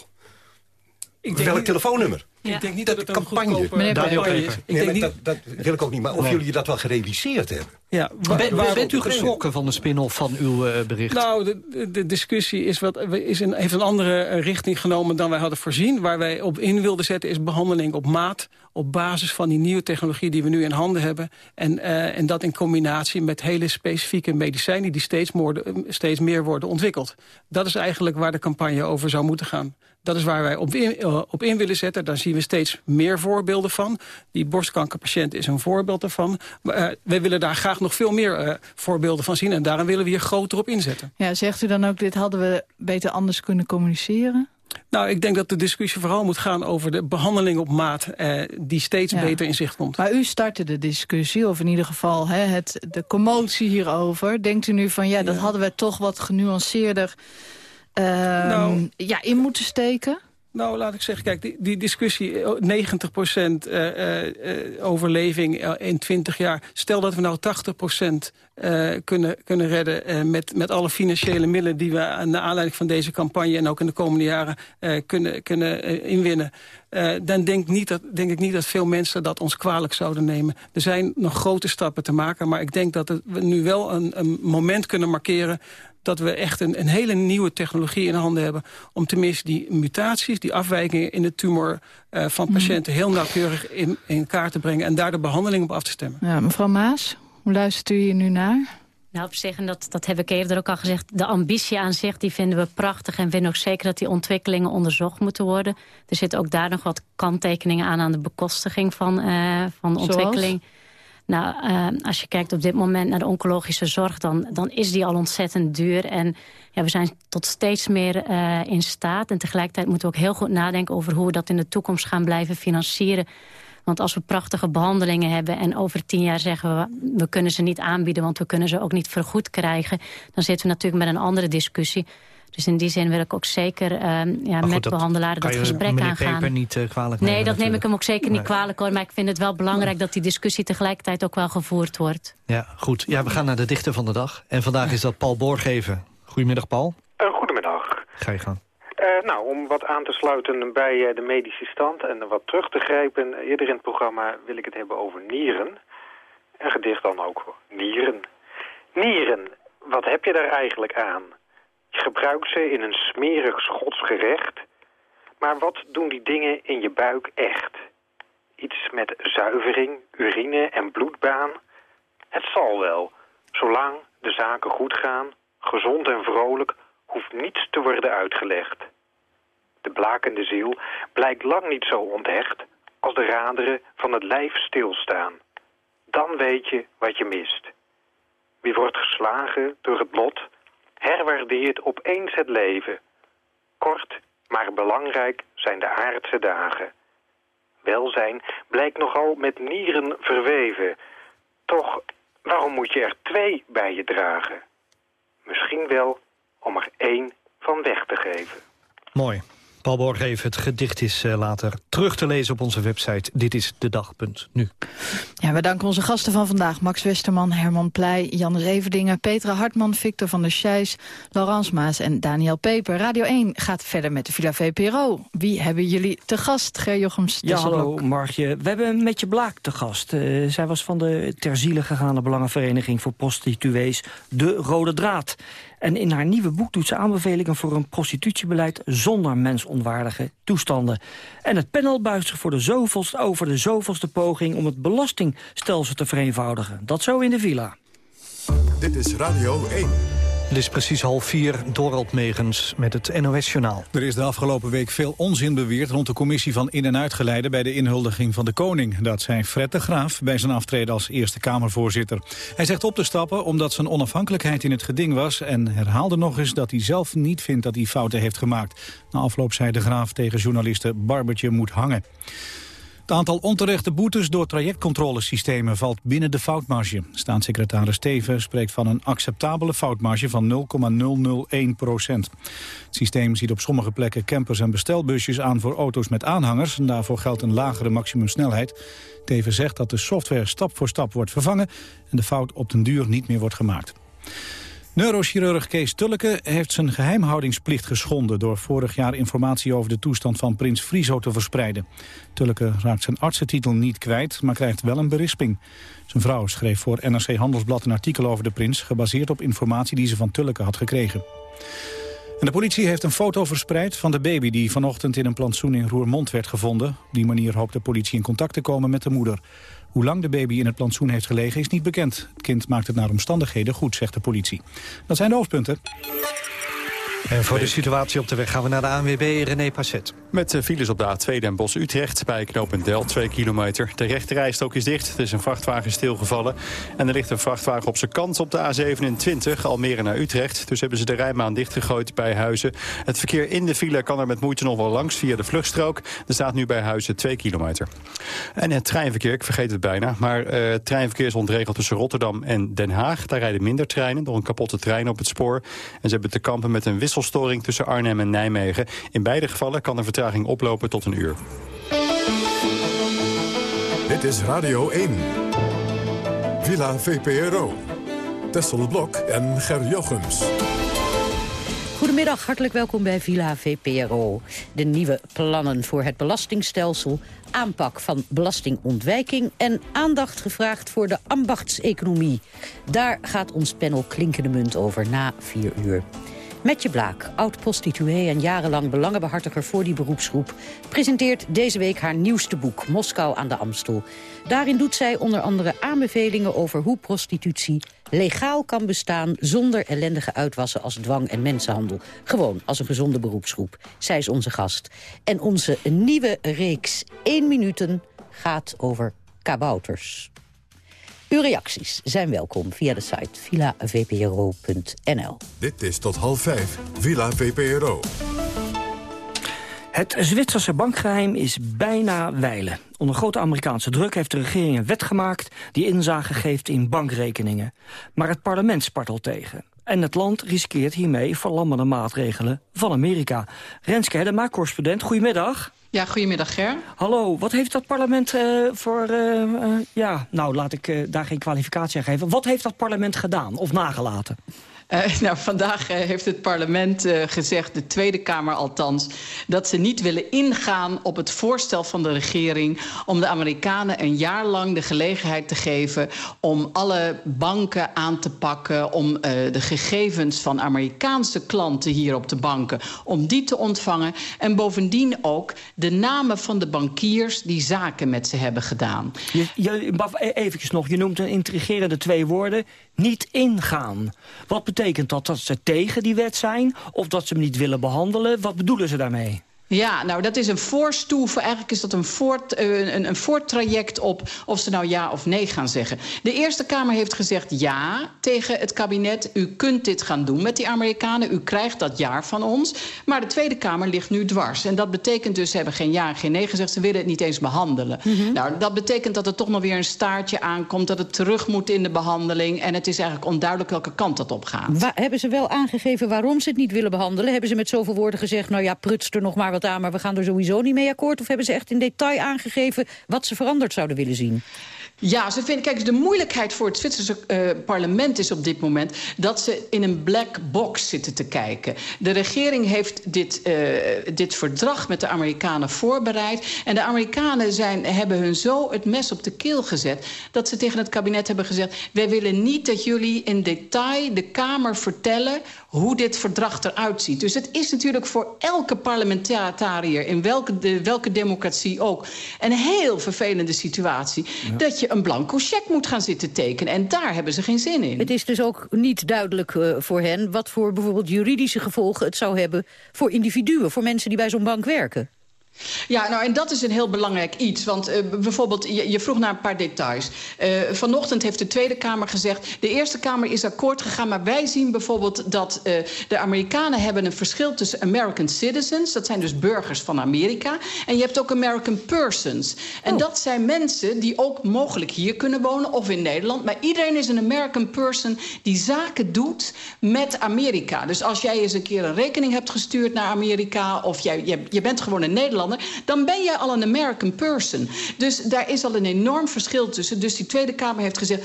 ik welk telefoonnummer? Ik denk niet dat, het een campagne campagne is. Ik denk niet... dat, dat wil ik ook niet, maar of jullie dat wel gerealiseerd hebben. Ja, waar, bent u geschrokken van de spin-off van uw uh, bericht? Nou, de, de, discussie is wat, is een, heeft een andere richting genomen dan wij hadden voorzien. Waar wij op in wilden zetten is behandeling op maat... op basis van die nieuwe technologie die we nu in handen hebben. En, uh, en dat in combinatie met hele specifieke medicijnen... die steeds, steeds meer worden ontwikkeld. Dat is eigenlijk waar de campagne over zou moeten gaan. Dat is waar wij op in, eh, op in willen zetten. Daar zien we steeds meer voorbeelden van. Die borstkankerpatiënt is een voorbeeld daarvan. Maar, uh, wij willen daar graag nog veel meer uh, voorbeelden van zien. En daarom willen we hier groter op inzetten. Ja, zegt u dan ook, dit hadden we beter anders kunnen communiceren? Nou, ik denk dat de discussie vooral moet gaan over de behandeling op maat... Eh, die steeds ja. beter in zicht komt. Maar u startte de discussie, of in ieder geval hè, het, de commotie hierover. Denkt u nu van, ja, dat ja. hadden we toch wat genuanceerder nou, ja, in moeten steken? Nou, laat ik zeggen, kijk, die, die discussie, 90% uh, uh, overleving in 20 jaar. Stel dat we nou 80% kunnen, kunnen redden met, met alle financiële middelen... die we naar aanleiding van deze campagne en ook in de komende jaren kunnen, kunnen inwinnen. dan denk, niet dat, denk ik niet dat veel mensen dat ons kwalijk zouden nemen. Er zijn nog grote stappen te maken, maar ik denk dat we nu wel een, een moment kunnen markeren dat we echt een, een hele nieuwe technologie in handen hebben... om tenminste die mutaties, die afwijkingen in de tumor uh, van patiënten... heel nauwkeurig in, in kaart te brengen en daar de behandeling op af te stemmen. Ja, mevrouw Maas, hoe luistert u hier nu naar? Nou, op zich, en dat, dat heb ik eerder ook al gezegd... de ambitie aan zich, die vinden we prachtig... en vinden ook zeker dat die ontwikkelingen onderzocht moeten worden. Er zitten ook daar nog wat kanttekeningen aan... aan de bekostiging van, uh, van de ontwikkeling. Nou, uh, als je kijkt op dit moment naar de oncologische zorg... dan, dan is die al ontzettend duur. En ja, we zijn tot steeds meer uh, in staat. En tegelijkertijd moeten we ook heel goed nadenken... over hoe we dat in de toekomst gaan blijven financieren. Want als we prachtige behandelingen hebben... en over tien jaar zeggen we, we kunnen ze niet aanbieden... want we kunnen ze ook niet vergoed krijgen... dan zitten we natuurlijk met een andere discussie... Dus in die zin wil ik ook zeker uh, ja, goed, met behandelaren dat, dat gesprek aangaan. Peper niet uh, kwalijk Nee, dat neem ik hem ook zeker niet kwalijk hoor. Maar ik vind het wel belangrijk dat die discussie tegelijkertijd ook wel gevoerd wordt. Ja, goed. Ja, we gaan naar de dichter van de dag. En vandaag is dat Paul Boorgeven. Goedemiddag, Paul. Uh, goedemiddag. Ga je gang. Uh, nou, om wat aan te sluiten bij uh, de medische stand en wat terug te grijpen. Eerder in het programma wil ik het hebben over nieren. En gedicht dan ook nieren. Nieren, wat heb je daar eigenlijk aan? Je gebruikt ze in een smerig Schots gerecht. Maar wat doen die dingen in je buik echt? Iets met zuivering, urine en bloedbaan? Het zal wel, zolang de zaken goed gaan, gezond en vrolijk, hoeft niets te worden uitgelegd. De blakende ziel blijkt lang niet zo onthecht als de raderen van het lijf stilstaan. Dan weet je wat je mist. Wie wordt geslagen door het lot herwaardeert opeens het leven. Kort, maar belangrijk zijn de aardse dagen. Welzijn blijkt nogal met nieren verweven. Toch, waarom moet je er twee bij je dragen? Misschien wel om er één van weg te geven. Mooi. Paul Borg even, het gedicht is uh, later terug te lezen op onze website. Dit is de dag.nu. Ja, we danken onze gasten van vandaag. Max Westerman, Herman Pleij, Janne Everdingen, Petra Hartman, Victor van der Scheijs, Laurence Maas en Daniel Peper. Radio 1 gaat verder met de Villa VPRO. Wie hebben jullie te gast, Ger Jochems? Ja, hallo Margje. We hebben Metje Blaak te gast. Uh, zij was van de ter ziele gegaane Belangenvereniging voor Prostituees, De Rode Draad. En in haar nieuwe boek doet ze aanbevelingen voor een prostitutiebeleid zonder mensonwaardige toestanden. En het panel buigt zich voor de zoveelste, over de zoveelste poging om het belastingstelsel te vereenvoudigen. Dat zo in de villa. Dit is Radio 1. Het is precies half vier, Dorald Megens met het NOS-journaal. Er is de afgelopen week veel onzin beweerd rond de commissie van in- en uitgeleide bij de inhuldiging van de koning. Dat zei Fred de Graaf bij zijn aftreden als Eerste Kamervoorzitter. Hij zegt op te stappen omdat zijn onafhankelijkheid in het geding was en herhaalde nog eens dat hij zelf niet vindt dat hij fouten heeft gemaakt. Na afloop zei de Graaf tegen journalisten Barbertje moet hangen. Het aantal onterechte boetes door trajectcontrolesystemen valt binnen de foutmarge. Staatssecretaris Steven spreekt van een acceptabele foutmarge van 0,001 procent. Het systeem ziet op sommige plekken campers en bestelbusjes aan voor auto's met aanhangers. En daarvoor geldt een lagere maximumsnelheid. Teven zegt dat de software stap voor stap wordt vervangen en de fout op den duur niet meer wordt gemaakt. Neurochirurg Kees Tulleke heeft zijn geheimhoudingsplicht geschonden... door vorig jaar informatie over de toestand van prins Friso te verspreiden. Tulleke raakt zijn artsentitel niet kwijt, maar krijgt wel een berisping. Zijn vrouw schreef voor NRC Handelsblad een artikel over de prins... gebaseerd op informatie die ze van Tulleke had gekregen. En de politie heeft een foto verspreid van de baby... die vanochtend in een plantsoen in Roermond werd gevonden. Op die manier hoopt de politie in contact te komen met de moeder. Hoe lang de baby in het plantsoen heeft gelegen is niet bekend. Het kind maakt het naar omstandigheden goed, zegt de politie. Dat zijn de hoofdpunten. En voor de situatie op de weg gaan we naar de ANWB René Passet. Met files op de A2 Den Bosch-Utrecht bij knooppunt Del, 2 kilometer. De rechterrijstok is dicht, er is een vrachtwagen stilgevallen. En er ligt een vrachtwagen op zijn kant op de A27, Almere naar Utrecht. Dus hebben ze de rijbaan dichtgegooid bij Huizen. Het verkeer in de file kan er met moeite nog wel langs via de vluchtstrook. Er staat nu bij Huizen 2 kilometer. En het treinverkeer, ik vergeet het bijna... maar uh, het treinverkeer is ontregeld tussen Rotterdam en Den Haag. Daar rijden minder treinen door een kapotte trein op het spoor. En ze hebben te kampen met een wisselstoring tussen Arnhem en Nijmegen. In beide gevallen kan de vertraging oplopen tot een uur. Dit is Radio 1. Villa VPRO. Tessel Blok en Ger Jochems. Goedemiddag, hartelijk welkom bij Villa VPRO. De nieuwe plannen voor het belastingstelsel, aanpak van belastingontwijking... en aandacht gevraagd voor de ambachtseconomie. Daar gaat ons panel Klinkende Munt over na vier uur. Metje Blaak, oud-prostituee en jarenlang belangenbehartiger voor die beroepsgroep... presenteert deze week haar nieuwste boek, Moskou aan de Amstel. Daarin doet zij onder andere aanbevelingen over hoe prostitutie legaal kan bestaan... zonder ellendige uitwassen als dwang en mensenhandel. Gewoon als een gezonde beroepsgroep. Zij is onze gast. En onze nieuwe reeks 1 minuten gaat over kabouters. Uw reacties zijn welkom via de site villavpro.nl. Dit is tot half vijf, Villa VPRO. Het Zwitserse bankgeheim is bijna wijlen. Onder grote Amerikaanse druk heeft de regering een wet gemaakt... die inzage geeft in bankrekeningen. Maar het parlement spartelt tegen. En het land riskeert hiermee verlammende maatregelen van Amerika. Renske Hedema, correspondent, goedemiddag. Ja, goedemiddag Ger. Hallo, wat heeft dat parlement uh, voor... Uh, uh, ja, nou, laat ik daar geen kwalificatie aan geven. Wat heeft dat parlement gedaan of nagelaten? Uh, nou, vandaag uh, heeft het parlement uh, gezegd, de Tweede Kamer althans... dat ze niet willen ingaan op het voorstel van de regering... om de Amerikanen een jaar lang de gelegenheid te geven... om alle banken aan te pakken... om de gegevens van Amerikaanse klanten hier op de banken... om die te ontvangen. En bovendien ook de namen van de bankiers... die zaken met ze hebben gedaan. Je, je, eventjes nog, je noemt een intrigerende twee woorden... niet ingaan. Wat betekent betekent dat dat ze tegen die wet zijn? Of dat ze hem niet willen behandelen? Wat bedoelen ze daarmee? Ja, nou dat is een voorstoef. Eigenlijk is dat een, voort, een, een voortraject op of ze nou ja of nee gaan zeggen. De Eerste Kamer heeft gezegd ja tegen het kabinet. U kunt dit gaan doen met die Amerikanen. U krijgt dat jaar van ons. Maar de Tweede Kamer ligt nu dwars. En dat betekent dus, ze hebben geen ja en geen nee gezegd. Ze willen het niet eens behandelen. Mm -hmm. Nou, dat betekent dat er toch nog weer een staartje aankomt. Dat het terug moet in de behandeling. En het is eigenlijk onduidelijk welke kant dat op gaat. Wa hebben ze wel aangegeven waarom ze het niet willen behandelen? Hebben ze met zoveel woorden gezegd, nou ja, prutst er nog maar wat maar we gaan er sowieso niet mee akkoord? Of hebben ze echt in detail aangegeven wat ze veranderd zouden willen zien? Ja, ze vinden, kijk, de moeilijkheid voor het Zwitserse uh, parlement is op dit moment... dat ze in een black box zitten te kijken. De regering heeft dit, uh, dit verdrag met de Amerikanen voorbereid. En de Amerikanen zijn, hebben hun zo het mes op de keel gezet... dat ze tegen het kabinet hebben gezegd... wij willen niet dat jullie in detail de Kamer vertellen hoe dit verdrag eruit ziet. Dus het is natuurlijk voor elke parlementariër... in welke, de, welke democratie ook... een heel vervelende situatie... dat je een blanco cheque moet gaan zitten tekenen. En daar hebben ze geen zin in. Het is dus ook niet duidelijk uh, voor hen... wat voor bijvoorbeeld juridische gevolgen het zou hebben... voor individuen, voor mensen die bij zo'n bank werken. Ja, nou en dat is een heel belangrijk iets. Want uh, bijvoorbeeld, je, je, vroeg naar een paar details. Uh, vanochtend heeft de Tweede Kamer gezegd... de Eerste Kamer is akkoord gegaan, maar wij zien bijvoorbeeld... dat uh, de Amerikanen hebben een verschil tussen American citizens... dat zijn dus burgers van Amerika... en je hebt ook American persons. En oh. dat zijn mensen die ook mogelijk hier kunnen wonen... of in Nederland, maar iedereen is een American person... die zaken doet met Amerika. Dus als jij eens een keer een rekening hebt gestuurd naar Amerika... of jij, je, je bent gewoon een Dan ben jij al een American person. Dus daar is al een enorm verschil tussen. Dus die Tweede Kamer heeft gezegd...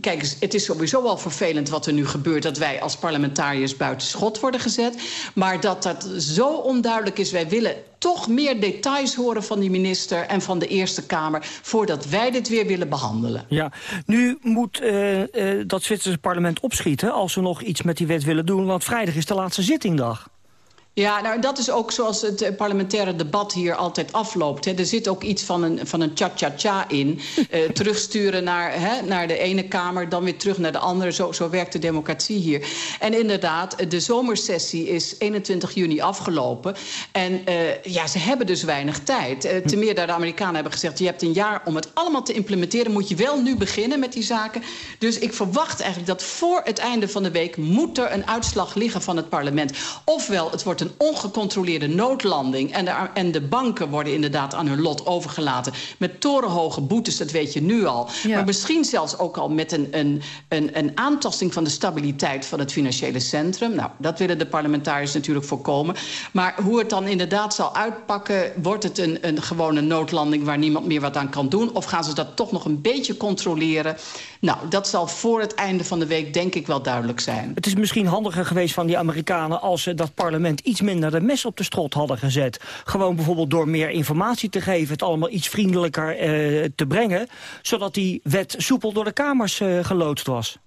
kijk eens, het is sowieso al vervelend wat er nu gebeurt... dat wij als parlementariërs buiten schot worden gezet. Maar dat dat zo onduidelijk is, wij willen toch meer details horen van die minister en van de Eerste Kamer... voordat wij dit weer willen behandelen. Ja, nu moet uh, uh, dat Zwitserse parlement opschieten... als ze nog iets met die wet willen doen, want vrijdag is de laatste zittingdag. Ja, nou, dat is ook zoals het eh, parlementaire debat hier altijd afloopt. Hè. Er zit ook iets van een, van een cha-cha-cha in. uh, terugsturen naar, hè, naar de ene kamer, dan weer terug naar de andere. Zo, zo werkt de democratie hier. En inderdaad, de zomersessie is 21 juni afgelopen. En uh, ja, ze hebben dus weinig tijd. Uh, ten meer dat de Amerikanen hebben gezegd... je hebt een jaar om het allemaal te implementeren. Moet je wel nu beginnen met die zaken. Dus ik verwacht eigenlijk dat voor het einde van de week... moet er een uitslag liggen van het parlement. Ofwel, het wordt een ongecontroleerde noodlanding... En de, en de banken worden inderdaad aan hun lot overgelaten... met torenhoge boetes, dat weet je nu al. Ja. Maar misschien zelfs ook al met een, een, een, een aantasting van de stabiliteit... van het financiële centrum. Nou, dat willen de parlementariërs natuurlijk voorkomen. Maar hoe het dan inderdaad zal uitpakken... wordt het een, een gewone noodlanding waar niemand meer wat aan kan doen... of gaan ze dat toch nog een beetje controleren... Nou, dat zal voor het einde van de week denk ik wel duidelijk zijn. Het is misschien handiger geweest van die Amerikanen... als ze dat parlement iets minder de mes op de strot hadden gezet. Gewoon bijvoorbeeld door meer informatie te geven... het allemaal iets vriendelijker uh, te brengen... zodat die wet soepel door de kamers uh, geloodst was.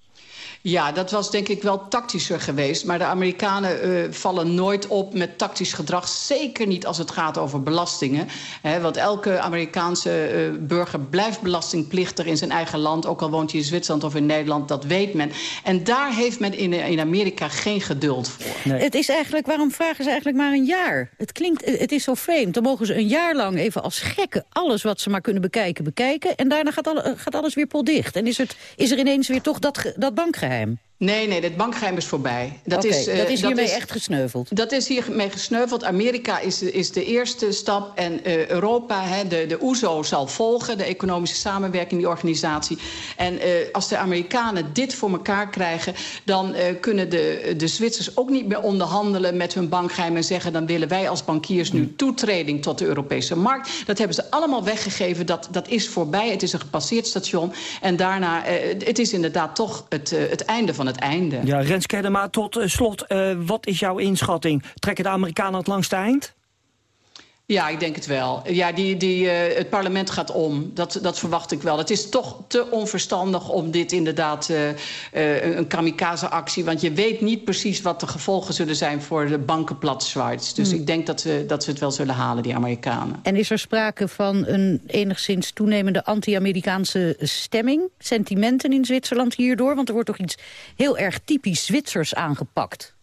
Ja, dat was denk ik wel tactischer geweest. Maar de Amerikanen uh, vallen nooit op met tactisch gedrag. Zeker niet als het gaat over belastingen. He, want elke Amerikaanse uh, burger blijft belastingplichtig in zijn eigen land. Ook al woont hij in Zwitserland of in Nederland, dat weet men. En daar heeft men in, in Amerika geen geduld voor. Nee. Het is eigenlijk, waarom vragen ze eigenlijk maar een jaar? Het klinkt, het is zo vreemd. Dan mogen ze een jaar lang even als gekken alles wat ze maar kunnen bekijken, bekijken. En daarna gaat, alle, gaat alles weer dicht. En is, het, is er ineens weer toch dat, dat bankgeheim? Nee, nee, het bankgeheim is voorbij. Dat okay, is, uh, dat is hiermee dat is, echt gesneuveld? Dat is hiermee gesneuveld. Amerika is, is de eerste stap. En uh, Europa, hè, de, de OESO, zal volgen. De economische samenwerking, die organisatie. En uh, als de Amerikanen dit voor elkaar krijgen... dan kunnen de, de Zwitsers ook niet meer onderhandelen met hun bankgeheim... en zeggen, dan willen wij als bankiers nu toetreding tot de Europese markt. Dat hebben ze allemaal weggegeven. Dat, dat is voorbij. Het is een gepasseerd station. En daarna, het is inderdaad toch het, het einde van het einde. Ja, Rens Kedema, tot uh, slot, uh, wat is jouw inschatting? Trekken de Amerikanen het langste eind? Ja, ik denk het wel. Ja, die, die, uh, het parlement gaat om. Dat, dat verwacht ik wel. Het is toch te onverstandig om dit inderdaad uh, uh, een kamikaze-actie... want je weet niet precies wat de gevolgen zullen zijn voor de bankenplat Schweiz. Dus hmm. ik denk dat ze, dat ze het wel zullen halen, die Amerikanen. En is er sprake van een enigszins toenemende anti-Amerikaanse stemming? Sentimenten in Zwitserland hierdoor? Want er wordt toch iets heel erg typisch Zwitsers aangepakt?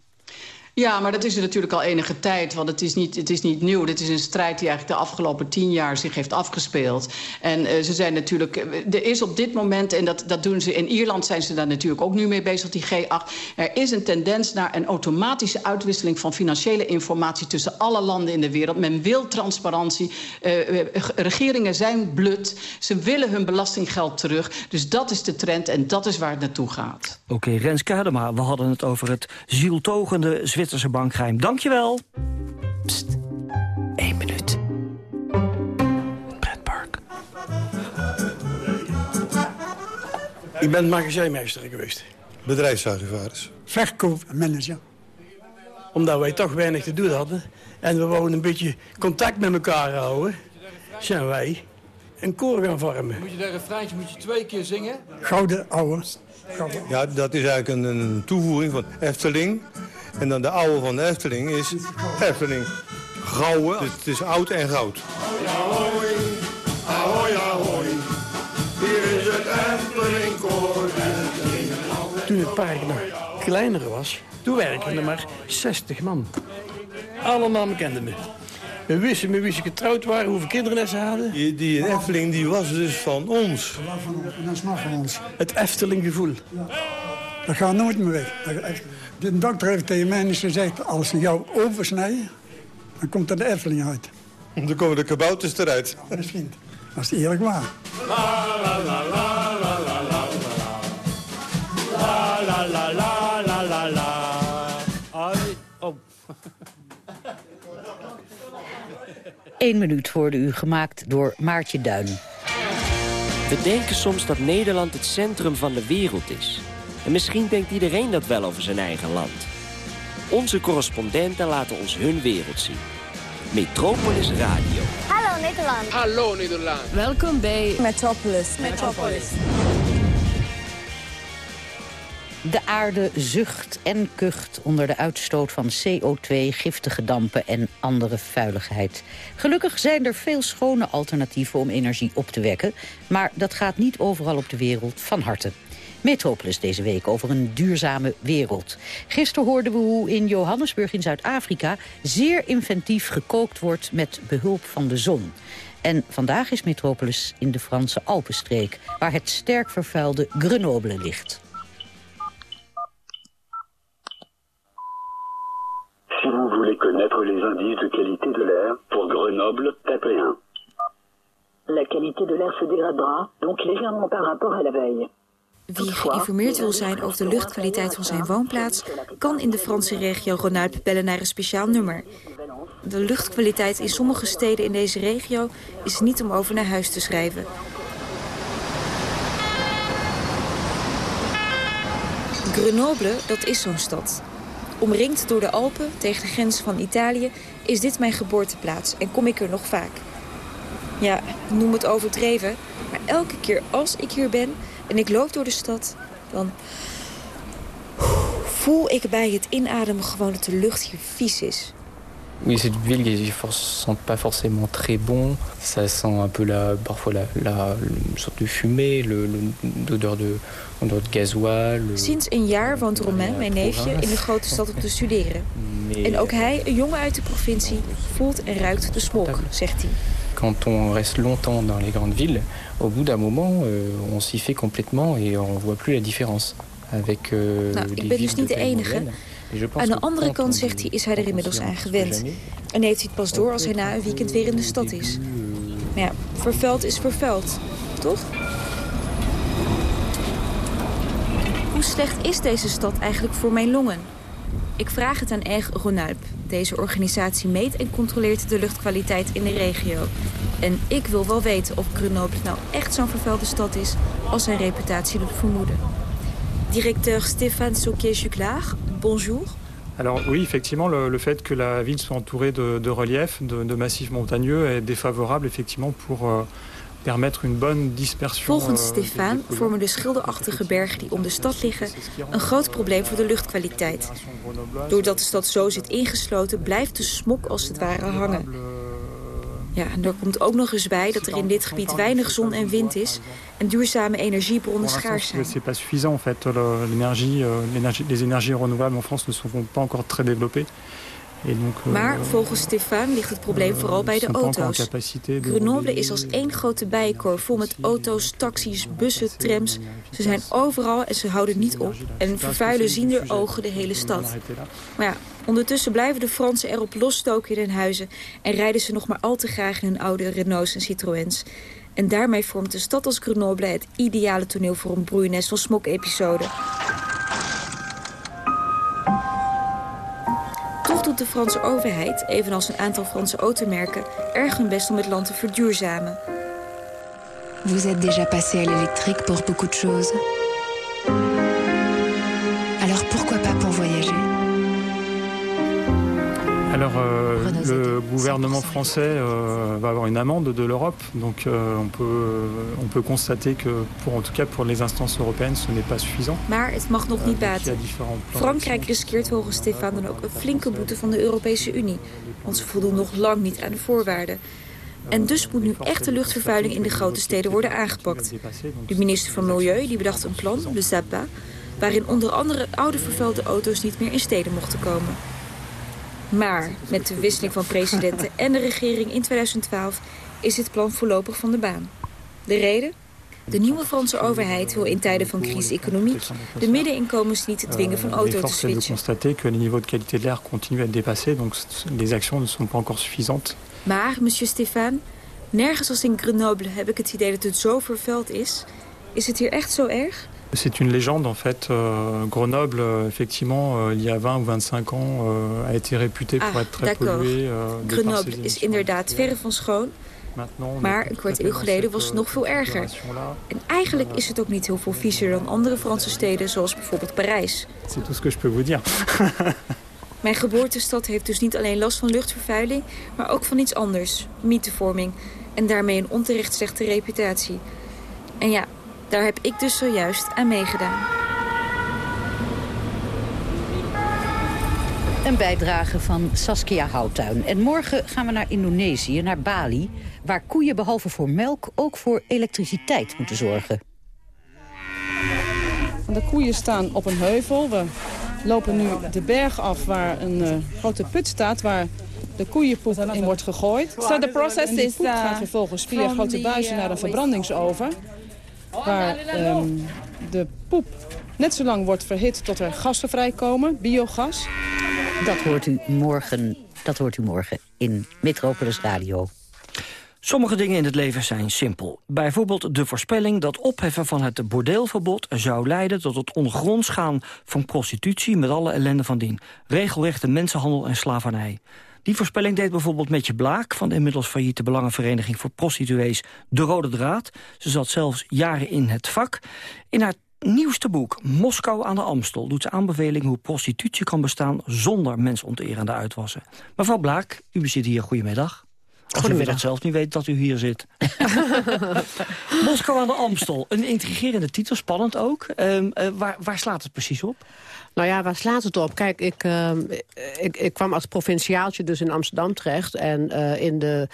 Ja, maar dat is er natuurlijk al enige tijd. Want het is niet, het is niet nieuw. Dit is een strijd die eigenlijk de afgelopen tien jaar zich heeft afgespeeld. En uh, ze zijn natuurlijk... Er is op dit moment, en dat, dat doen ze in Ierland... zijn ze daar natuurlijk ook nu mee bezig, die G8. Er is een tendens naar een automatische uitwisseling... van financiële informatie tussen alle landen in de wereld. Men wil transparantie. Uh, regeringen zijn blut. Ze willen hun belastinggeld terug. Dus dat is de trend en dat is waar het naartoe gaat. Oké, Rens Kadema, we hadden het over het zieltogende Zwitserse bankgeheim. Dankjewel. Pst, één minuut. Het pretpark. U bent magazijnmeester geweest? Bedrijfsarchivaris. Verkoopmanager. Omdat wij toch weinig te doen hadden... en we wouden een beetje contact met elkaar houden... zijn wij een koor gaan vormen. Moet je daar een refreintje moet je twee keer zingen? Gouden ouwe. Ja, dat is eigenlijk een, een toevoeging van Efteling en dan de oude van de Efteling is Efteling. Gouden, dus het is oud en goud. Ahoy, ahoy, ahoy. Hier is het Eftelingkoor. Toen het park nog kleiner was, toen werkten er maar 60 man. Alle namen kenden me. We wisten met wie ze getrouwd waren, hoeveel kinderen ze hadden. Die, die Efteling die was dus van ons. Dat is nog van ons. Het Eftelinggevoel. Dat gaat nooit meer weg. De dokter heeft tegen mij gezegd... als ze jou oversnijden, dan komt er de erfeling uit. Dan komen de kabouters eruit. Ja, misschien. Dat is eerlijk waar. La, la, la, la, la, la, Eén minuut hoorde u gemaakt door Maartje Duin. We denken soms dat Nederland het centrum van de wereld is... En misschien denkt iedereen dat wel over zijn eigen land. Onze correspondenten laten ons hun wereld zien. Metropolis Radio. Hallo Nederland. Hallo Nederland. Welkom bij Metropolis. Metropolis. De aarde zucht en kucht onder de uitstoot van CO2, giftige dampen en andere vuiligheid. Gelukkig zijn er veel schone alternatieven om energie op te wekken. Maar dat gaat niet overal op de wereld van harte. Metropolis deze week over een duurzame wereld. Gisteren hoorden we hoe in Johannesburg in Zuid-Afrika... zeer inventief gekookt wordt met behulp van de zon. En vandaag is Metropolis in de Franse Alpenstreek... waar het sterk vervuilde Grenoble ligt. Si vous voulez connaître les indices de qualité de l'air pour Grenoble, tapez 1. La qualité de l'air se dégradera, donc légèrement par rapport à la veille. Wie geïnformeerd wil zijn over de luchtkwaliteit van zijn woonplaats... kan in de Franse regio Rhône-Alpes bellen naar een speciaal nummer. De luchtkwaliteit in sommige steden in deze regio is niet om over naar huis te schrijven. Grenoble, dat is zo'n stad. Omringd door de Alpen, tegen de grens van Italië... is dit mijn geboorteplaats en kom ik er nog vaak. Ja, noem het overdreven, maar elke keer als ik hier ben en ik loop door de stad... dan voel ik bij het inademen gewoon dat de lucht hier vies is. Oui, cette ville qui sent pas forcément très bon. Ça sent un peu la, parfois la, la une sorte de fumée, l'odeur de, odeur de gasoil. Sinds een jaar woont Romain, mijn neefje, in de grote stad om te studeren. En ook hij, een jongen uit de provincie, voelt en ruikt de smog, zegt hij. Quand on reste longtemps dans les grandes villes, au bout d'un moment, euh, on s'y fait complètement et on voit plus la différence. Avec, euh, nou, ik ben dus niet de enige. Aan de andere kant, zegt hij, is hij er inmiddels aan gewend. En heeft hij het pas door als hij na een weekend weer in de stad is. Maar ja, vervuild is vervuild, toch? Hoe slecht is deze stad eigenlijk voor mijn longen? Ik vraag het aan Erg Rhône-Alpes. Deze organisatie meet en controleert de luchtkwaliteit in de regio. En ik wil wel weten of Grenoble nou echt zo'n vervuilde stad is... als zijn reputatie doet vermoeden. Directeur Stéphane Sauquier-Juclar, bonjour. Alors oui, effectivement, le, le, fait que la ville soit entourée de, de reliefs, de, de, massifs montagneux est défavorable effectivement pour euh, permettre une bonne dispersion. Volgens Stéphane vormen de schilderachtige bergen die om de stad liggen een groot probleem voor de luchtkwaliteit. Doordat de stad zo zit ingesloten, blijft de smok als het ware hangen. Ja, en er komt ook nog eens bij dat er in dit gebied weinig zon en wind is en duurzame energiebronnen schaars zijn. C'est pas suffisant en fait. L'énergie, les énergies renouvelables en France ne sont pas encore très développées. Maar volgens Stefan ligt het probleem vooral bij de auto's. Grenoble is als één grote bijenkorf vol met auto's, taxis, bussen, trams. Ze zijn overal en ze houden niet op en vervuilen ziender ogen de hele stad. Maar ja, ondertussen blijven de Fransen erop losstoken in hun huizen... en rijden ze nog maar al te graag in hun oude Renaults en Citroëns. En daarmee vormt de stad als Grenoble het ideale toneel voor een broeinest van smok-episode. Doet de Franse overheid, evenals een aantal Franse automerken... erg hun best om het land te verduurzamen. Vous êtes déjà passé à l'électrique pour beaucoup de choses. Alors, euh, le gouvernement français euh, va avoir une amende de l'Europe, donc euh, on, peut, on peut constater que, pour, en tout cas pour les instances européennes, ce n'est pas suffisant. Maar het mag nog niet baten. Frankrijk riskeert volgens Stefan dan ook een flinke boete van de Europese Unie. Want ze voldoen nog lang niet aan de voorwaarden. En dus moet nu echt de luchtvervuiling in de grote steden worden aangepakt. De minister van Milieu die bedacht een plan, de ZAPA... waarin onder andere oude vervuilde auto's niet meer in steden mochten komen. Maar met de wisseling van presidenten en de regering in 2012... is dit plan voorlopig van de baan. De reden? De nieuwe Franse overheid wil in tijden van crisis economiek... de middeninkomens niet dwingen van auto te switchen. Maar, monsieur Stéphane, nergens als in Grenoble heb ik het idee dat het zo vervuild is. Is het hier echt zo erg? C'est une légende en fait. Euh, Grenoble, euh, effectivement, euh, il y a 20 ou 25 ans, euh, a été réputé pour ah, être très pollué. Euh, Grenoble is inderdaad verre van schoon. Maar een kwart eeuw geleden was het nog veel erger. En eigenlijk is het ook niet heel veel viezer dan andere Franse steden, zoals bijvoorbeeld Parijs. C'est tout ce que je peux vous dire. Mijn geboortestad heeft dus niet alleen last van luchtvervuiling, maar ook van iets anders, mythevorming. En daarmee een onterecht slechte reputatie. En ja, daar heb ik dus zojuist aan meegedaan. Een bijdrage van Saskia Houttuin. En morgen gaan we naar Indonesië, naar Bali... waar koeien behalve voor melk ook voor elektriciteit moeten zorgen. De koeien staan op een heuvel. We lopen nu de berg af waar een uh, grote put staat... waar de koeienpoep in wordt gegooid. So the process en die is poep uh, gaat vervolgens via grote buizen uh, naar een verbrandingsoven... waar um, de poep net zo lang wordt verhit tot er gassen vrijkomen, biogas. Dat hoort u morgen, dat hoort u morgen in Metropolis Radio. Sommige dingen in het leven zijn simpel. Bijvoorbeeld de voorspelling dat opheffen van het bordeelverbod... zou leiden tot het ongronds gaan van prostitutie... met alle ellende van dien. Regelrechte mensenhandel en slavernij. Die voorspelling deed bijvoorbeeld Metje Blaak... van de inmiddels failliete Belangenvereniging voor Prostituees De Rode Draad. Ze zat zelfs jaren in het vak. In haar nieuwste boek, Moskou aan de Amstel... doet ze aanbeveling hoe prostitutie kan bestaan... zonder mensonterende uitwassen. Mevrouw Blaak, u zit hier. Goedemiddag. Als u zelf niet weet dat u hier zit. Moskou aan de Amstel. Een intrigerende titel, spannend ook. Um, uh, waar, waar slaat het precies op? Nou ja, waar slaat het op? Kijk, ik, uh, ik, ik kwam als provinciaaltje dus in Amsterdam terecht. En, uh, in de,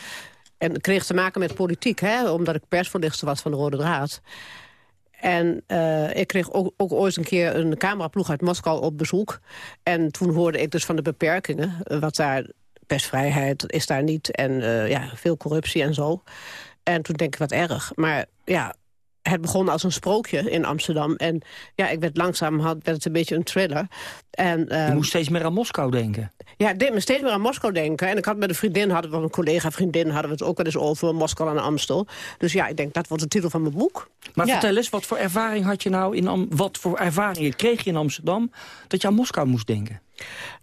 en kreeg te maken met politiek, hè, omdat ik persvoorlichter was van de Rode Draad. En uh, ik kreeg ook, ook ooit een keer een cameraploeg uit Moskou op bezoek. En toen hoorde ik dus van de beperkingen, wat daar persvrijheid is daar niet. En uh, ja, veel corruptie en zo. En toen denk ik, wat erg. Maar ja, het begon als een sprookje in Amsterdam. En ja, ik werd langzaam, had, werd het een beetje een thriller. En, uh, je moest steeds meer aan Moskou denken. Ja, ik deed me steeds meer aan Moskou denken. En ik had met een vriendin, hadden we, een collega-vriendin... hadden we het ook wel eens over Moskou aan de Amstel. Dus ja, ik denk, dat wordt de titel van mijn boek. Maar ja. vertel eens, wat voor ervaring had je nou in... wat voor ervaringen kreeg je in Amsterdam... dat je aan Moskou moest denken?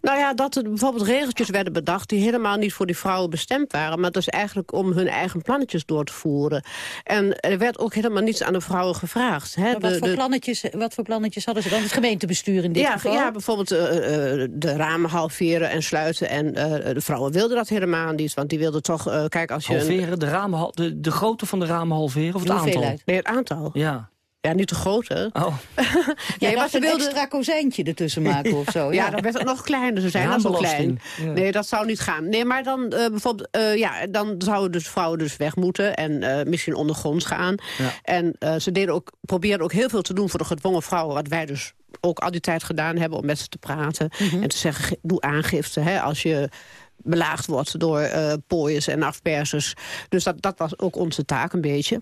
Nou ja, dat er bijvoorbeeld regeltjes werden bedacht... die helemaal niet voor die vrouwen bestemd waren... maar dus eigenlijk om hun eigen plannetjes door te voeren. En er werd ook helemaal niets aan de vrouwen gevraagd. Hè. wat, de, voor de... Plannetjes, wat voor plannetjes hadden ze dan? Het gemeentebestuur in dit ja, geval? Ja, bijvoorbeeld uh, uh, de ramen halveren en sluiten. En uh, de vrouwen wilden dat helemaal niet. Want die wilden toch, kijk als je... Halveren, een... de, ramen, de, de grootte van de ramen halveren of het aantal? Nee, het aantal. Ja. Ja, niet te groot, hè? Oh. ja, maar ze wilden een extra kozijntje ertussen maken of zo. ja, ja, dan werd het nog kleiner. Ze zijn dan zo klein. Ja. Nee, dat zou niet gaan. Nee, maar dan uh, bijvoorbeeld, uh, ja, dan zouden dus vrouwen dus weg moeten en uh, misschien ondergronds gaan. Ja. En ze deden ook, probeerden ook heel veel te doen voor de gedwongen vrouwen, wat wij dus ook al die tijd gedaan hebben om met ze te praten. Mm -hmm. En te zeggen, doe aangifte. Hè, als je belaagd wordt door uh, pooiers en afpersers. Dus dat, dat was ook onze taak een beetje.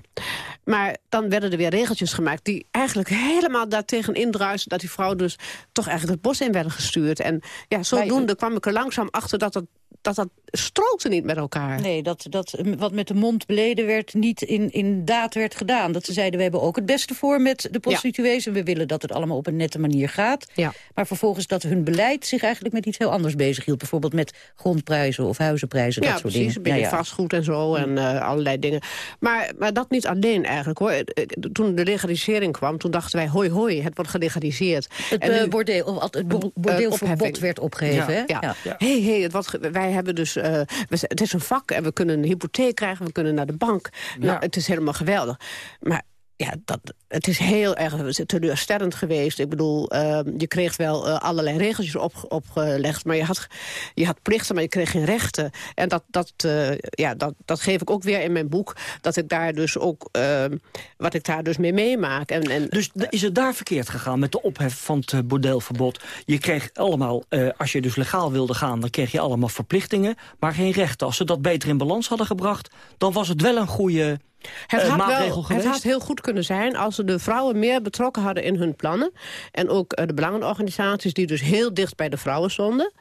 Maar dan werden er weer regeltjes gemaakt... die eigenlijk helemaal daartegen indruisen... dat die vrouwen dus toch eigenlijk het bos in werden gestuurd. En ja, zodoende kwam ik er langzaam achter dat het dat dat strookte niet met elkaar. Nee, dat, dat wat met de mond beleden werd niet in, in daad werd gedaan. Dat ze zeiden, we hebben ook het beste voor met de prostituees... en we willen dat het allemaal op een nette manier gaat. Ja. Maar vervolgens dat hun beleid zich eigenlijk met iets heel anders bezighield. Bijvoorbeeld met grondprijzen of huizenprijzen, ja, dat soort precies, dingen. een beetje vastgoed en zo en uh, allerlei dingen. Maar, maar dat niet alleen eigenlijk, hoor. Toen de legalisering kwam, toen dachten wij... hoi, hoi, het wordt gelegaliseerd. Het, en bordeel, of het bordeelverbod werd opgeheven, ja, hè? Ja. ja. Hey, hey, het wordt, wij hebben dus... Uh, het is een vak en we kunnen een hypotheek krijgen, we kunnen naar de bank. Ja. Nou, het is helemaal geweldig. Maar ja, dat, het is heel erg teleurstellend geweest. Ik bedoel, uh, je kreeg wel uh, allerlei regeltjes op, opgelegd... maar je had, je had plichten, maar je kreeg geen rechten. En dat, dat, uh, ja, dat, dat geef ik ook weer in mijn boek... dat ik daar dus ook, ehm, wat ik daar dus mee meemaak. En, en, dus is het daar verkeerd gegaan met de ophef van het bordeelverbod? Je kreeg allemaal, eh, als je dus legaal wilde gaan... dan kreeg je allemaal verplichtingen, maar geen rechten. Als ze dat beter in balans hadden gebracht... dan was het wel een goede... Het uh, had, wel, het had heel goed kunnen zijn als ze de vrouwen meer betrokken hadden in hun plannen. En ook uh, de belangenorganisaties die dus heel dicht bij de vrouwen stonden.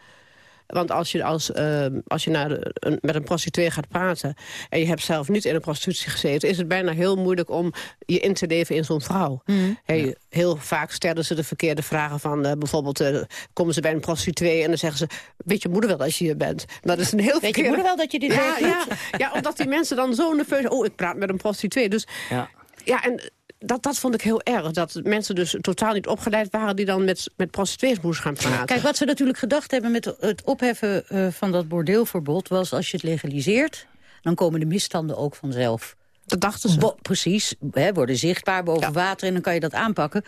Want als je, als, uh, als je naar de, een, met een prostituee gaat praten... en je hebt zelf niet in een prostitutie gezeten... is het bijna heel moeilijk om je in te leven in zo'n vrouw. Mm. Hey, ja. Heel vaak stellen ze de verkeerde vragen van... Uh, bijvoorbeeld uh, komen ze bij een prostituee en dan zeggen ze... weet je moeder wel dat je hier bent? Dat is een heel weet verkeerde... je moeder wel dat je dit ja, ja, ja, omdat die mensen dan zo nerveus... oh, ik praat met een prostituee. Dus ja, ja en dat, dat vond ik heel erg. Dat mensen dus totaal niet opgeleid waren... die dan met, met prostituees moesten gaan praten. Kijk, wat ze natuurlijk gedacht hebben met het opheffen uh, van dat bordeelverbod... was als je het legaliseert, dan komen de misstanden ook vanzelf. Dat dachten ze. Bo precies, hè, worden zichtbaar boven ja. water en dan kan je dat aanpakken.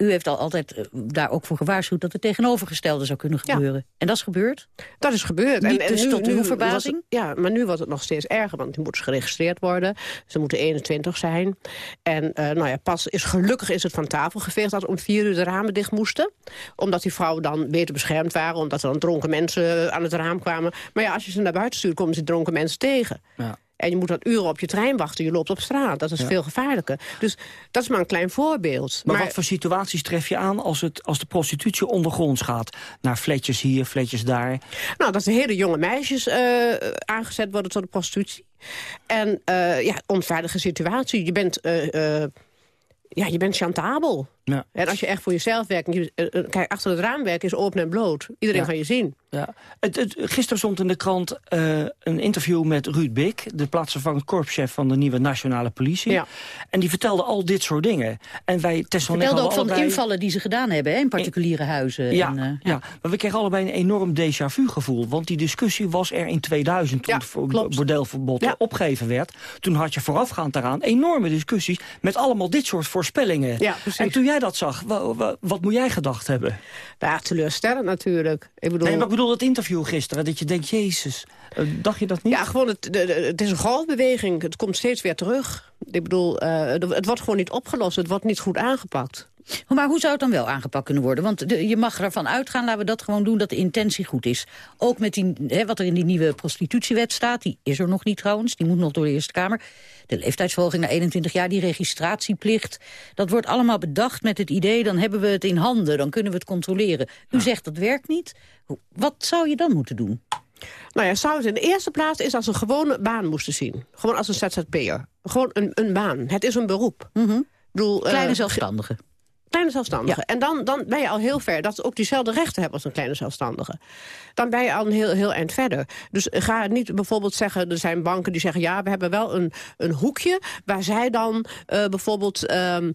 U heeft al altijd uh, daar ook voor gewaarschuwd dat het tegenovergestelde zou kunnen gebeuren. Ja. En dat is gebeurd? Dat is gebeurd. Niet en, dus en nu, tot uw verbazing? Het, ja, maar nu wordt het nog steeds erger, want die moeten geregistreerd worden. Ze moeten 21 zijn. En uh, nou ja, pas is gelukkig is het van tafel geveegd dat om vier uur de ramen dicht moesten. Omdat die vrouwen dan beter beschermd waren, omdat er dan dronken mensen aan het raam kwamen. Maar ja, als je ze naar buiten stuurt, komen ze dronken mensen tegen. Ja. En je moet dan uren op je trein wachten. Je loopt op straat. Dat is Ja. veel gevaarlijker. Dus dat is maar een klein voorbeeld. Maar, wat voor situaties tref je aan als, het, als de prostitutie ondergronds gaat? Naar fletjes hier, fletjes daar. Nou, dat de hele jonge meisjes uh, aangezet worden tot de prostitutie. En uh, ja, onveilige situatie. Je bent, uh, ja, je bent chantabel. Ja. En als je echt voor jezelf werkt... Je, kijk, achter het raamwerk is open en bloot. Iedereen Ja. kan je zien. Ja. Het, het, gisteren stond in de krant uh, een interview met Ruud Bik... de plaatsvervangend korpschef van de nieuwe nationale politie. Ja. En die vertelde al dit soort dingen. En wij ik Vertelde ook van de allebei- invallen die ze gedaan hebben hè, in particuliere huizen. Ja, en, uh, ja. maar we kregen allebei een enorm déjà vu gevoel. Want die discussie was er in 2000 toen Ja, het bordeelverbod Ja. opgegeven werd. Toen had je voorafgaand daaraan enorme discussies... met allemaal dit soort voorspellingen. Ja, precies. en toen jij dat zag, wa- wa- wat moet jij gedacht hebben? Ja, teleurstellend natuurlijk. Ik bedoel, Nee, maar ik bedoel het interview gisteren, dat je denkt, jezus, eh, dacht je dat niet? Ja, gewoon het, het is een golfbeweging. Het komt steeds weer terug. Ik bedoel, eh, het wordt gewoon niet opgelost. Het wordt niet goed aangepakt. Maar hoe zou het dan wel aangepakt kunnen worden? Want de- je mag ervan uitgaan, laten we dat gewoon doen, dat de intentie goed is. Ook met die, hè, wat er in die nieuwe prostitutiewet staat, die is er nog niet trouwens, die moet nog door de Eerste Kamer. De leeftijdsverhoging naar 21 jaar, die registratieplicht. Dat wordt allemaal bedacht met het idee, dan hebben we het in handen, dan kunnen we het controleren. U zegt dat werkt niet. Wat zou je dan moeten doen? Nou ja, zou het in de eerste plaats is als een gewone baan moesten zien. Gewoon als een ZZP'er. Gewoon een, een baan. Het is een beroep. Ik bedoel, eh, Kleine zelfstandigen. Kleine zelfstandigen. En dan, dan ben je al heel ver. Dat ze ook diezelfde rechten hebben als een kleine zelfstandige. Dan ben je al een heel, heel eind verder. Dus ga niet bijvoorbeeld zeggen... er zijn banken die zeggen... ja, we hebben wel een, een hoekje... waar zij dan eh, bijvoorbeeld ehm,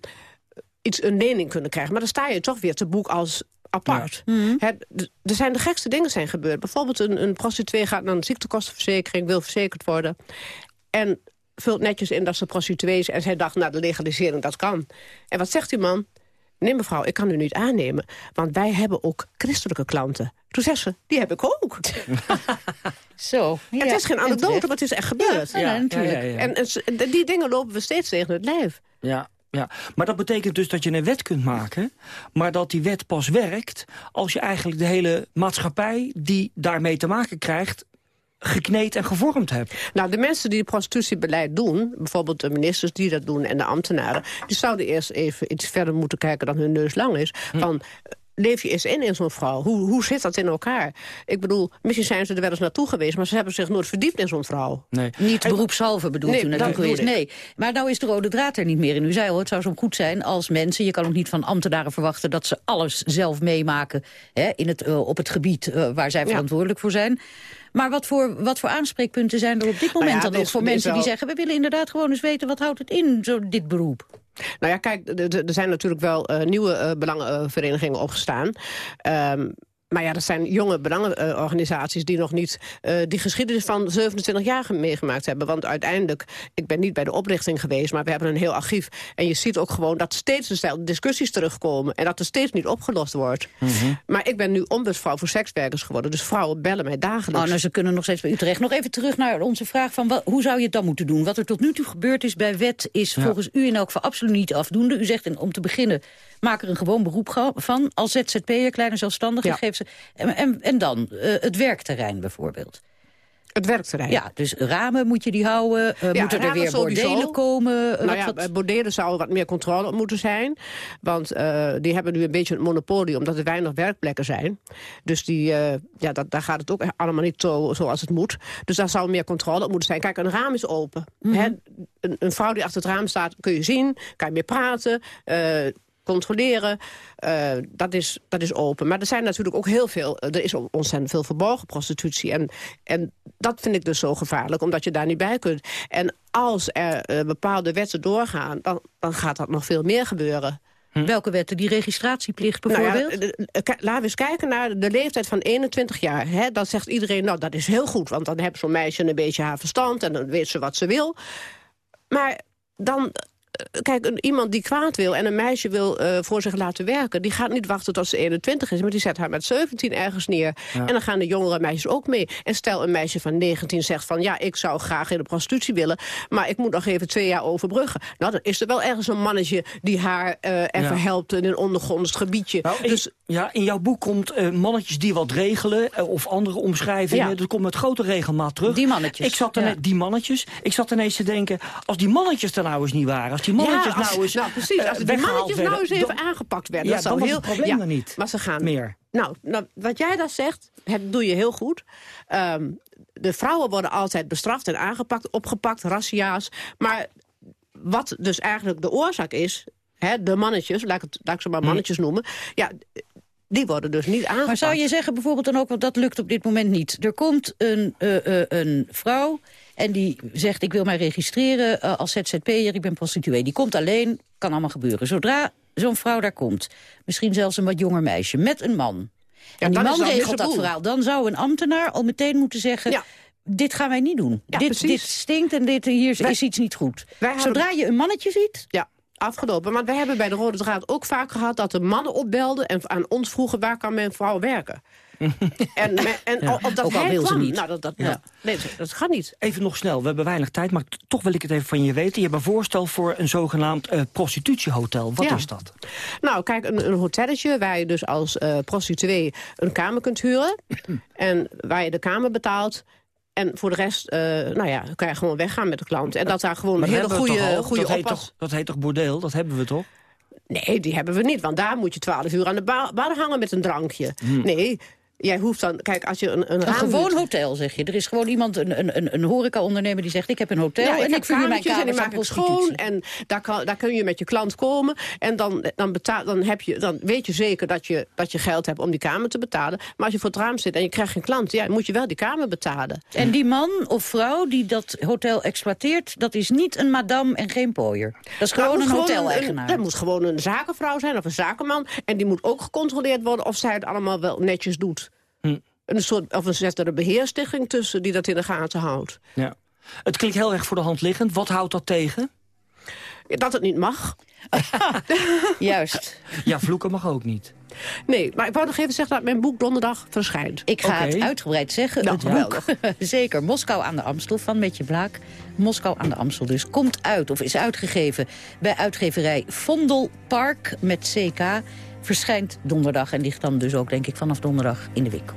iets, een lening kunnen krijgen. Maar dan sta je toch weer te boek als apart. Hè, d- er zijn de gekste dingen zijn gebeurd. Bijvoorbeeld een, een prostituee gaat naar een ziektekostenverzekering... wil verzekerd worden... en vult netjes in dat ze prostituee is... en zij dacht, nou, de legalisering, dat kan. En wat zegt die man? Nee, mevrouw, ik kan u niet aannemen. Want wij hebben ook christelijke klanten. Toen zegt ze, die heb ik ook. Zo. het is geen anekdote, maar het is echt gebeurd. Ja, ja, natuurlijk. Ja, ja, ja. En, en die dingen lopen we steeds tegen het lijf. Ja, ja, maar dat betekent dus dat je een wet kunt maken... maar dat die wet pas werkt als je eigenlijk de hele maatschappij... die daarmee te maken krijgt, gekneed en gevormd hebt. Nou, de mensen die prostitutiebeleid doen... bijvoorbeeld de ministers die dat doen en de ambtenaren... die zouden eerst even iets verder moeten kijken dan hun neus lang is. Hm. Van, leef je eens in in zo'n vrouw? Hoe, hoe zit dat in elkaar? Ik bedoel, misschien zijn ze er wel eens naartoe geweest... maar ze hebben zich nooit verdiept in zo'n vrouw. Nee. Niet beroepshalve bedoelt Nee, u dat natuurlijk. Nee, maar nou is de rode draad er niet meer. En u zei al, het zou zo goed zijn als mensen... je kan ook niet van ambtenaren verwachten dat ze alles zelf meemaken... Hè, in het, eh, op het gebied eh, waar zij verantwoordelijk voor zijn... Maar wat voor, wat voor aanspreekpunten zijn er op dit moment Nou ja, dan nog is- voor is mensen die zeggen... we willen inderdaad gewoon eens weten, wat houdt het in, zo, dit beroep? Nou ja, kijk, er- zijn natuurlijk wel eh, nieuwe eh, belangenverenigingen opgestaan. Ehm, maar ja, dat zijn jonge belangenorganisaties die nog niet eh, die geschiedenis van 27 jaar ge- meegemaakt hebben. Want uiteindelijk, ik ben niet bij de oprichting geweest, maar we hebben een heel archief. En je ziet ook gewoon dat steeds dezelfde discussies terugkomen. En dat er steeds niet opgelost wordt. Maar ik ben nu ombudsvrouw voor sekswerkers geworden. Dus vrouwen bellen mij dagelijks. Oh, nou, ze kunnen nog steeds bij Utrecht. Nog even terug naar onze vraag van wat, hoe zou je het dan moeten doen? Wat er tot nu toe gebeurd is bij wet is Ja. volgens u in elk geval absoluut niet afdoende. U zegt en om te beginnen, maak er een gewoon beroep van. Als ZZP'er, kleine zelfstandige, Ja. geef ze... En, en, en dan eh, het werkterrein bijvoorbeeld. Het werkterrein. Ja, dus ramen moet je die houden. eh, Ja, moeten er weer sowieso. bordelen komen? eh, Nou wat- ja, wat- bordelen zou wat meer controle op moeten zijn. Want die hebben nu een beetje het monopolie... omdat er weinig werkplekken zijn. Dus die, ja, dat, daar gaat het ook allemaal niet zo, zoals het moet. Dus daar zou meer controle op moeten zijn. Kijk, een raam is open. Mhm. Hè? Een, een vrouw die achter het raam staat, kun je zien. Kan je meer praten... eh, controleren, eh, dat, is, dat is open. Maar er zijn natuurlijk ook heel veel... er is ontzettend veel verborgen prostitutie. En, en dat vind ik dus zo gevaarlijk, omdat je daar niet bij kunt. En als er eh, bepaalde wetten doorgaan... Dan, dan gaat dat nog veel meer gebeuren. Welke wetten? Die registratieplicht Nou ja, bijvoorbeeld? k- laten we eens kijken naar de leeftijd van 21 jaar. Hè? Dan zegt iedereen, nou, dat is heel goed. Want dan heeft zo'n meisje een beetje haar verstand... en dan weet ze wat ze wil. Maar dan... eh, Kijk, een, iemand die kwaad wil en een meisje wil eh, voor zich laten werken... die gaat niet wachten tot ze 21 is, maar die zet haar met 17 ergens neer. Ja. En dan gaan de jongere meisjes ook mee. En stel een meisje van 19 zegt van... ja, ik zou graag in de prostitutie willen... maar ik moet nog even twee jaar overbruggen. Nou, dan is er wel ergens een mannetje die haar eh even Ja. helpt... in een ondergronds gebiedje. Nou, in, dus ja, in jouw boek komt eh, mannetjes die wat regelen... of andere omschrijvingen. Ja. Dat komt met grote regelmaat terug. Die mannetjes, Ik zat er net, die mannetjes. Ik zat ineens te denken, als die mannetjes er nou eens niet waren... die mannetjes ja, als, nou eens nou, precies, eh, als die mannetjes nou eens even dan- aangepakt werden. Ja, dat zou dan was heel, het probleem er niet. Maar ze gaan Meer. Nou, nou, wat jij dat zegt, het doe je heel goed. Ehm, de vrouwen worden altijd bestraft en aangepakt, opgepakt, razzia's. Maar wat dus eigenlijk de oorzaak is, hè, de mannetjes, laat ik, het, laat ik ze maar mannetjes noemen... Ja, die worden dus niet aangepakt. Maar zou je zeggen bijvoorbeeld dan ook, want dat lukt op dit moment niet. Er komt een, eh, eh, een vrouw en die zegt ik wil mij registreren eh, als ZZP'er, ik ben prostituee. Die komt alleen, kan allemaal gebeuren. Zodra zo'n vrouw daar komt, misschien zelfs een wat jonger meisje, met een man. en die man regelt dat verhaal. Dan zou een ambtenaar al meteen moeten zeggen... Dit gaan wij niet doen. Ja, dit, dit stinkt en dit, hier Wij- is iets niet goed. Zodra je een mannetje ziet... Ja, afgelopen. Maar we hebben bij de Rode Draad ook vaak gehad... dat de mannen opbelden en aan ons vroegen... waar kan mijn vrouw werken? en en Ja. of dat Ook al hij wil ze niet. Nou, dat, dat, Ja. nee, dat- gaat niet. Even nog snel, we hebben weinig tijd, maar toch wil ik het even van je weten. Je hebt een voorstel voor een zogenaamd eh, prostitutiehotel. Wat Ja. is dat? Nou, kijk, een, een hotelletje waar je dus als eh, prostituee een kamer kunt huren. en waar je de kamer betaalt. En voor de rest, eh, nou ja, kan je gewoon weggaan met de klant. En dat daar gewoon Maar een hele goede, goede dat, heet toch, dat heet toch bordeel? Dat hebben we toch? Nee, die hebben we niet, want daar moet je twaalf uur aan de ba- bar hangen met een drankje. Hmm. Nee, jij hoeft dan... Kijk, als je een, een, gewoon hotel, zeg je. Er is gewoon iemand, een, een, een, een horeca-ondernemer die zegt... ik heb een hotel Ja, en ik verhuur mijn en kamers die aan maak ik prostitutie. schoon. En daar, kan, daar kun je met je klant komen. En dan, dan, betaal, dan, heb je, dan weet je zeker dat je, dat je geld hebt om die kamer te betalen. Maar als je voor het raam zit en je krijgt geen klant... Ja, moet je wel die kamer betalen. En die man of vrouw die dat hotel exploiteert... dat is niet een madame en geen pooier. Dat is gewoon een- hoteleigenaar. Dat moet gewoon een zakenvrouw zijn of een zakenman. En die moet ook gecontroleerd worden of zij het allemaal wel netjes doet. Hm. Een soort, of er zet er een beheerstichting tussen die dat in de gaten houdt. Ja. Het klinkt heel erg voor de hand liggend. Wat houdt dat tegen? Dat het niet mag. Juist. Ja, vloeken mag ook niet. Nee, maar ik wou nog even zeggen dat mijn boek donderdag verschijnt. Ik ga het uitgebreid zeggen. Nou, het boek, geweldig. zeker, Moskou aan de Amstel van Metje Blaak. Moskou aan de Amstel dus. Komt uit, of is uitgegeven bij uitgeverij Vondelpark met CK verschijnt donderdag en ligt dan dus ook, denk ik, vanaf donderdag in de winkel.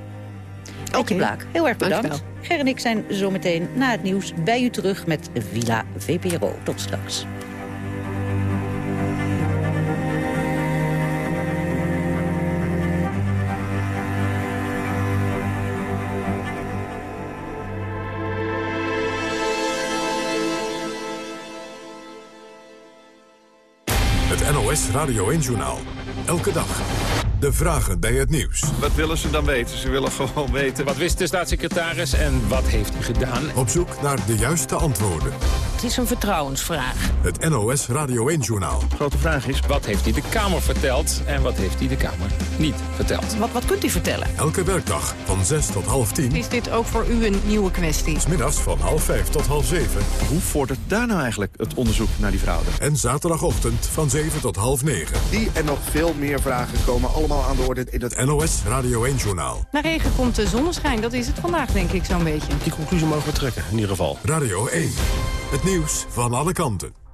Oké, heel erg bedankt. Ger en ik zijn zometeen na het nieuws bij u terug met Villa VPRO. Tot straks. Het NOS Radio 1 Journaal Elke dag. De vragen bij het nieuws. Wat willen ze dan weten? Ze willen gewoon weten... Wat wist de staatssecretaris en wat heeft hij gedaan? Op zoek naar de juiste antwoorden. Het is een vertrouwensvraag. Het NOS Radio 1-journaal. Grote vraag is, wat heeft hij de Kamer verteld... en wat heeft hij de Kamer niet verteld? Wat, wat kunt u vertellen? Elke werkdag van 6 tot half 10. Is dit ook voor u een nieuwe kwestie? Smiddags van half 5 tot half 7. Hoe vordert daar nou eigenlijk het onderzoek naar die fraude? En zaterdagochtend van 7 tot half 9. Die en nog veel meer vragen komen allemaal aan de orde in het NOS Radio 1-journaal. Na regen komt de zonneschijn, dat is het vandaag denk ik zo'n beetje. Die conclusie mogen we trekken, in ieder geval. Radio 1. Het nieuws van alle kanten.